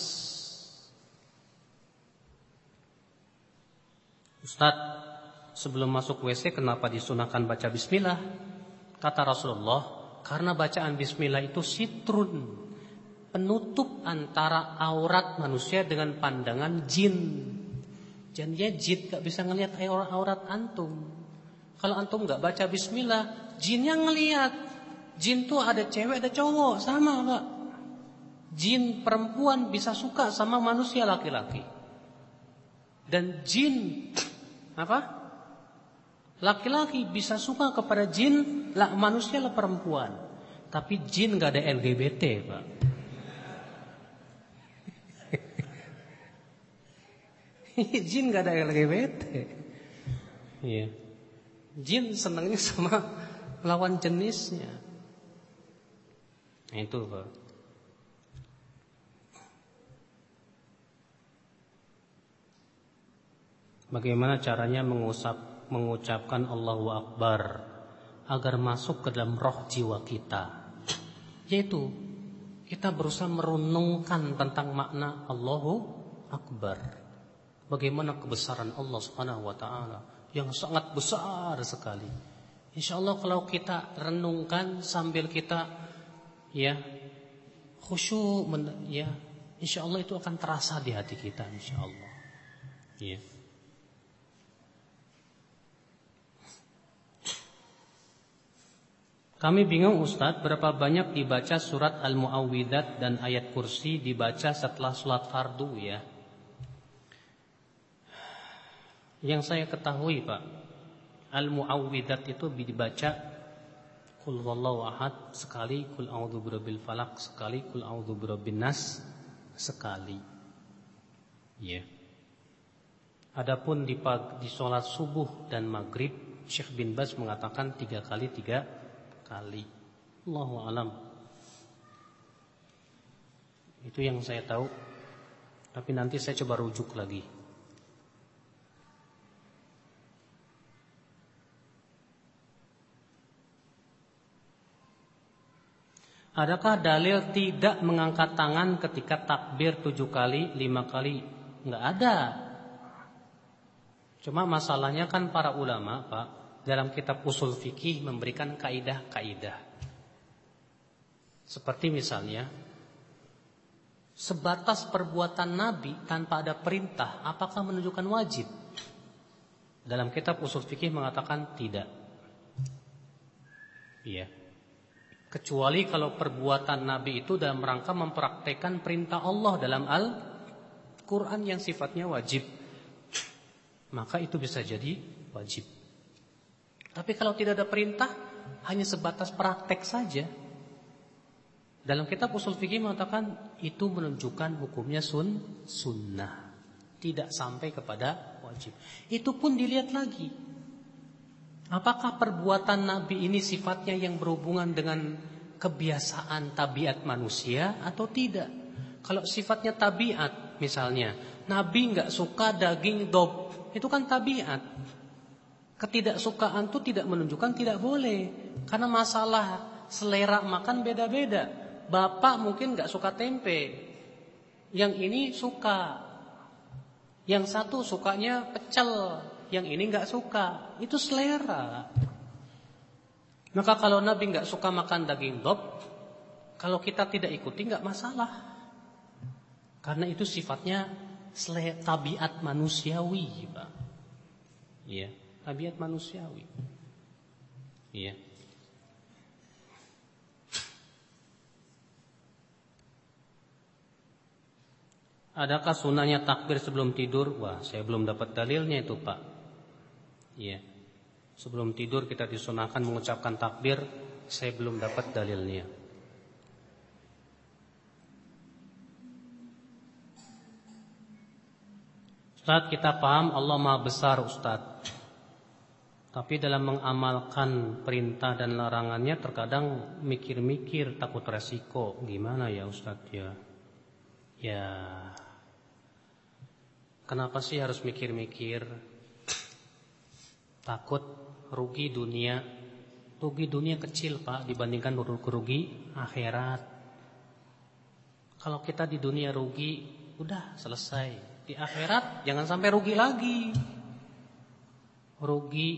Ustadz, sebelum masuk WC kenapa disunahkan baca bismillah? Kata Rasulullah, karena bacaan bismillah itu sitrun Penutup antara aurat manusia dengan pandangan jin Jadinya jin gak bisa ngelihat aurat antum Kalau antum gak baca bismillah Jinnya ngelihat Jin tuh ada cewek ada cowok Sama pak Jin perempuan bisa suka sama manusia laki-laki Dan jin Apa? Laki-laki bisa suka kepada jin, lah manusia lah perempuan. Tapi jin nggak ada LGBT, Pak. jin nggak ada LGBT. Iya. Jin senangnya sama lawan jenisnya. Itu, Pak. Bagaimana caranya mengusap mengucapkan Allahu Akbar agar masuk ke dalam roh jiwa kita. Yaitu kita berusaha merenungkan tentang makna Allahu Akbar. Bagaimana kebesaran Allah Subhanahu wa taala yang sangat besar sekali. Insya Allah kalau kita renungkan sambil kita ya khusyuk ya insya Allah itu akan terasa di hati kita insya Allah. Ya. Kami bingung Ustadz berapa banyak dibaca surat Al-Mu'awwidat dan ayat kursi dibaca setelah sholat fardu ya. Yang saya ketahui Pak, Al-Mu'awwidat itu dibaca Kul wallahu ahad sekali, Kul a'udhu birabbil falak sekali, Kul a'udhu birabbin nas sekali. Ya. Adapun di, di sholat subuh dan maghrib, Syekh bin Baz mengatakan tiga kali tiga kali. Allahu alam. Itu yang saya tahu. Tapi nanti saya coba rujuk lagi. Adakah dalil tidak mengangkat tangan ketika takbir tujuh kali, lima kali? Enggak ada. Cuma masalahnya kan para ulama, Pak, dalam kitab usul fikih memberikan kaidah-kaidah. Seperti misalnya sebatas perbuatan nabi tanpa ada perintah apakah menunjukkan wajib? Dalam kitab usul fikih mengatakan tidak. Iya. Kecuali kalau perbuatan nabi itu dalam rangka mempraktekkan perintah Allah dalam Al-Qur'an yang sifatnya wajib. Maka itu bisa jadi wajib. Tapi kalau tidak ada perintah, hanya sebatas praktek saja. Dalam kitab usul fikih mengatakan itu menunjukkan hukumnya sun sunnah, tidak sampai kepada wajib. Itu pun dilihat lagi. Apakah perbuatan Nabi ini sifatnya yang berhubungan dengan kebiasaan tabiat manusia atau tidak. Kalau sifatnya tabiat misalnya, Nabi nggak suka daging dob, itu kan tabiat. Ketidaksukaan itu tidak menunjukkan tidak boleh. Karena masalah selera makan beda-beda. Bapak mungkin nggak suka tempe. Yang ini suka. Yang satu sukanya pecel. Yang ini nggak suka. Itu selera. Maka kalau Nabi nggak suka makan daging dob, kalau kita tidak ikuti nggak masalah. Karena itu sifatnya tabiat manusiawi, Pak. Iya, tabiat manusiawi. Iya. Adakah sunahnya takbir sebelum tidur? Wah, saya belum dapat dalilnya itu, Pak. Iya. Sebelum tidur kita disunahkan mengucapkan takbir Saya belum dapat dalilnya Ustaz kita paham Allah maha besar Ustaz Tapi dalam mengamalkan perintah dan larangannya Terkadang mikir-mikir takut resiko. Gimana ya Ustaz ya Ya Kenapa sih harus mikir-mikir? Takut rugi dunia. Rugi dunia kecil Pak dibandingkan rugi akhirat. Kalau kita di dunia rugi udah selesai. Di akhirat jangan sampai rugi lagi. Rugi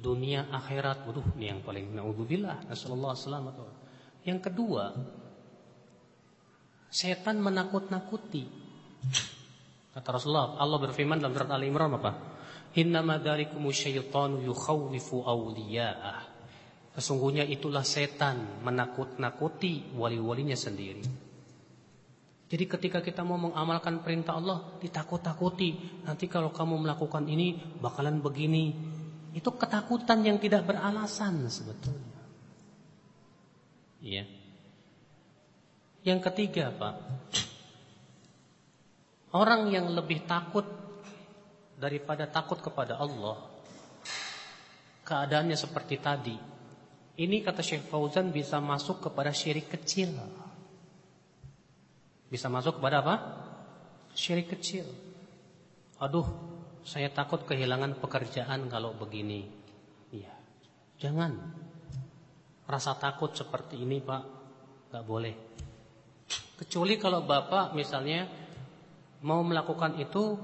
dunia akhirat waduh ini yang paling naudzubillah nasallallahu alaihi yang kedua setan menakut-nakuti kata Rasulullah Allah berfirman dalam surat Al Imran apa Innama dzalikumu syaitanu yukhawwifu awliya'ah. Sesungguhnya itulah setan menakut-nakuti wali-walinya sendiri. Jadi ketika kita mau mengamalkan perintah Allah ditakut-takuti. Nanti kalau kamu melakukan ini bakalan begini. Itu ketakutan yang tidak beralasan sebetulnya. Iya. Yang ketiga, Pak. Orang yang lebih takut daripada takut kepada Allah keadaannya seperti tadi ini kata Syekh Fauzan bisa masuk kepada syirik kecil bisa masuk kepada apa syirik kecil aduh saya takut kehilangan pekerjaan kalau begini iya jangan rasa takut seperti ini Pak nggak boleh kecuali kalau Bapak misalnya mau melakukan itu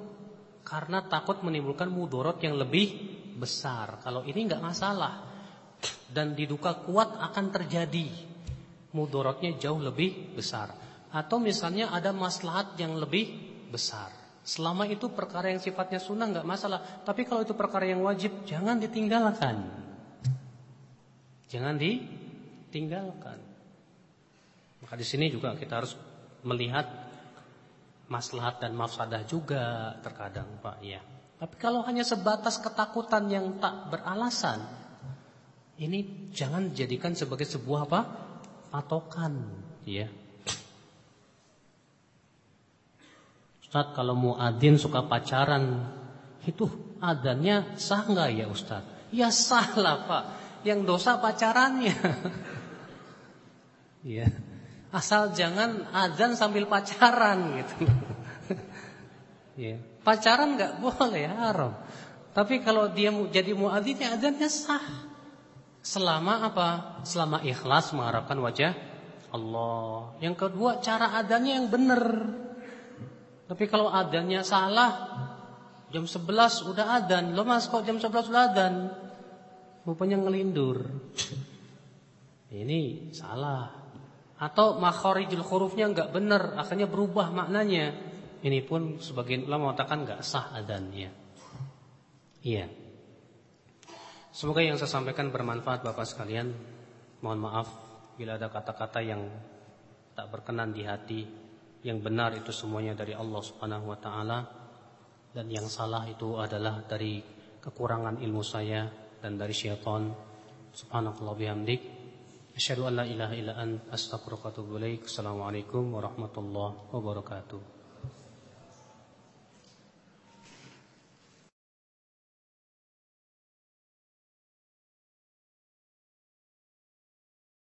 karena takut menimbulkan mudorot yang lebih besar. Kalau ini nggak masalah dan diduga kuat akan terjadi mudorotnya jauh lebih besar. Atau misalnya ada maslahat yang lebih besar. Selama itu perkara yang sifatnya sunnah nggak masalah. Tapi kalau itu perkara yang wajib jangan ditinggalkan. Jangan ditinggalkan. Maka di sini juga kita harus melihat maslahat dan mafsadah juga terkadang Pak ya. Tapi kalau hanya sebatas ketakutan yang tak beralasan, ini jangan jadikan sebagai sebuah apa? patokan, ya. Ustaz kalau muadzin suka pacaran, itu adannya sah nggak ya Ustaz? Ya sah lah Pak. Yang dosa pacarannya. ya. Asal jangan azan sambil pacaran gitu. ya. Pacaran nggak boleh haram. Tapi kalau dia jadi muadzin ya azannya sah. Selama apa? Selama ikhlas mengharapkan wajah Allah. Yang kedua cara adanya yang benar. Tapi kalau adanya salah jam 11 udah adan, lo mas kok jam 11 udah adan? Rupanya ngelindur. Ini salah. Atau makharijul hurufnya enggak benar, akhirnya berubah maknanya. Ini pun sebagian ulama mengatakan enggak sah adanya. Iya. Semoga yang saya sampaikan bermanfaat Bapak sekalian. Mohon maaf bila ada kata-kata yang tak berkenan di hati. Yang benar itu semuanya dari Allah Subhanahu wa taala dan yang salah itu adalah dari kekurangan ilmu saya dan dari syaitan. Subhanallah bihamdik. Asyhadu an la ilaha illa anta astaghfiruka wa atubu ilaik. Assalamualaikum warahmatullahi wabarakatuh.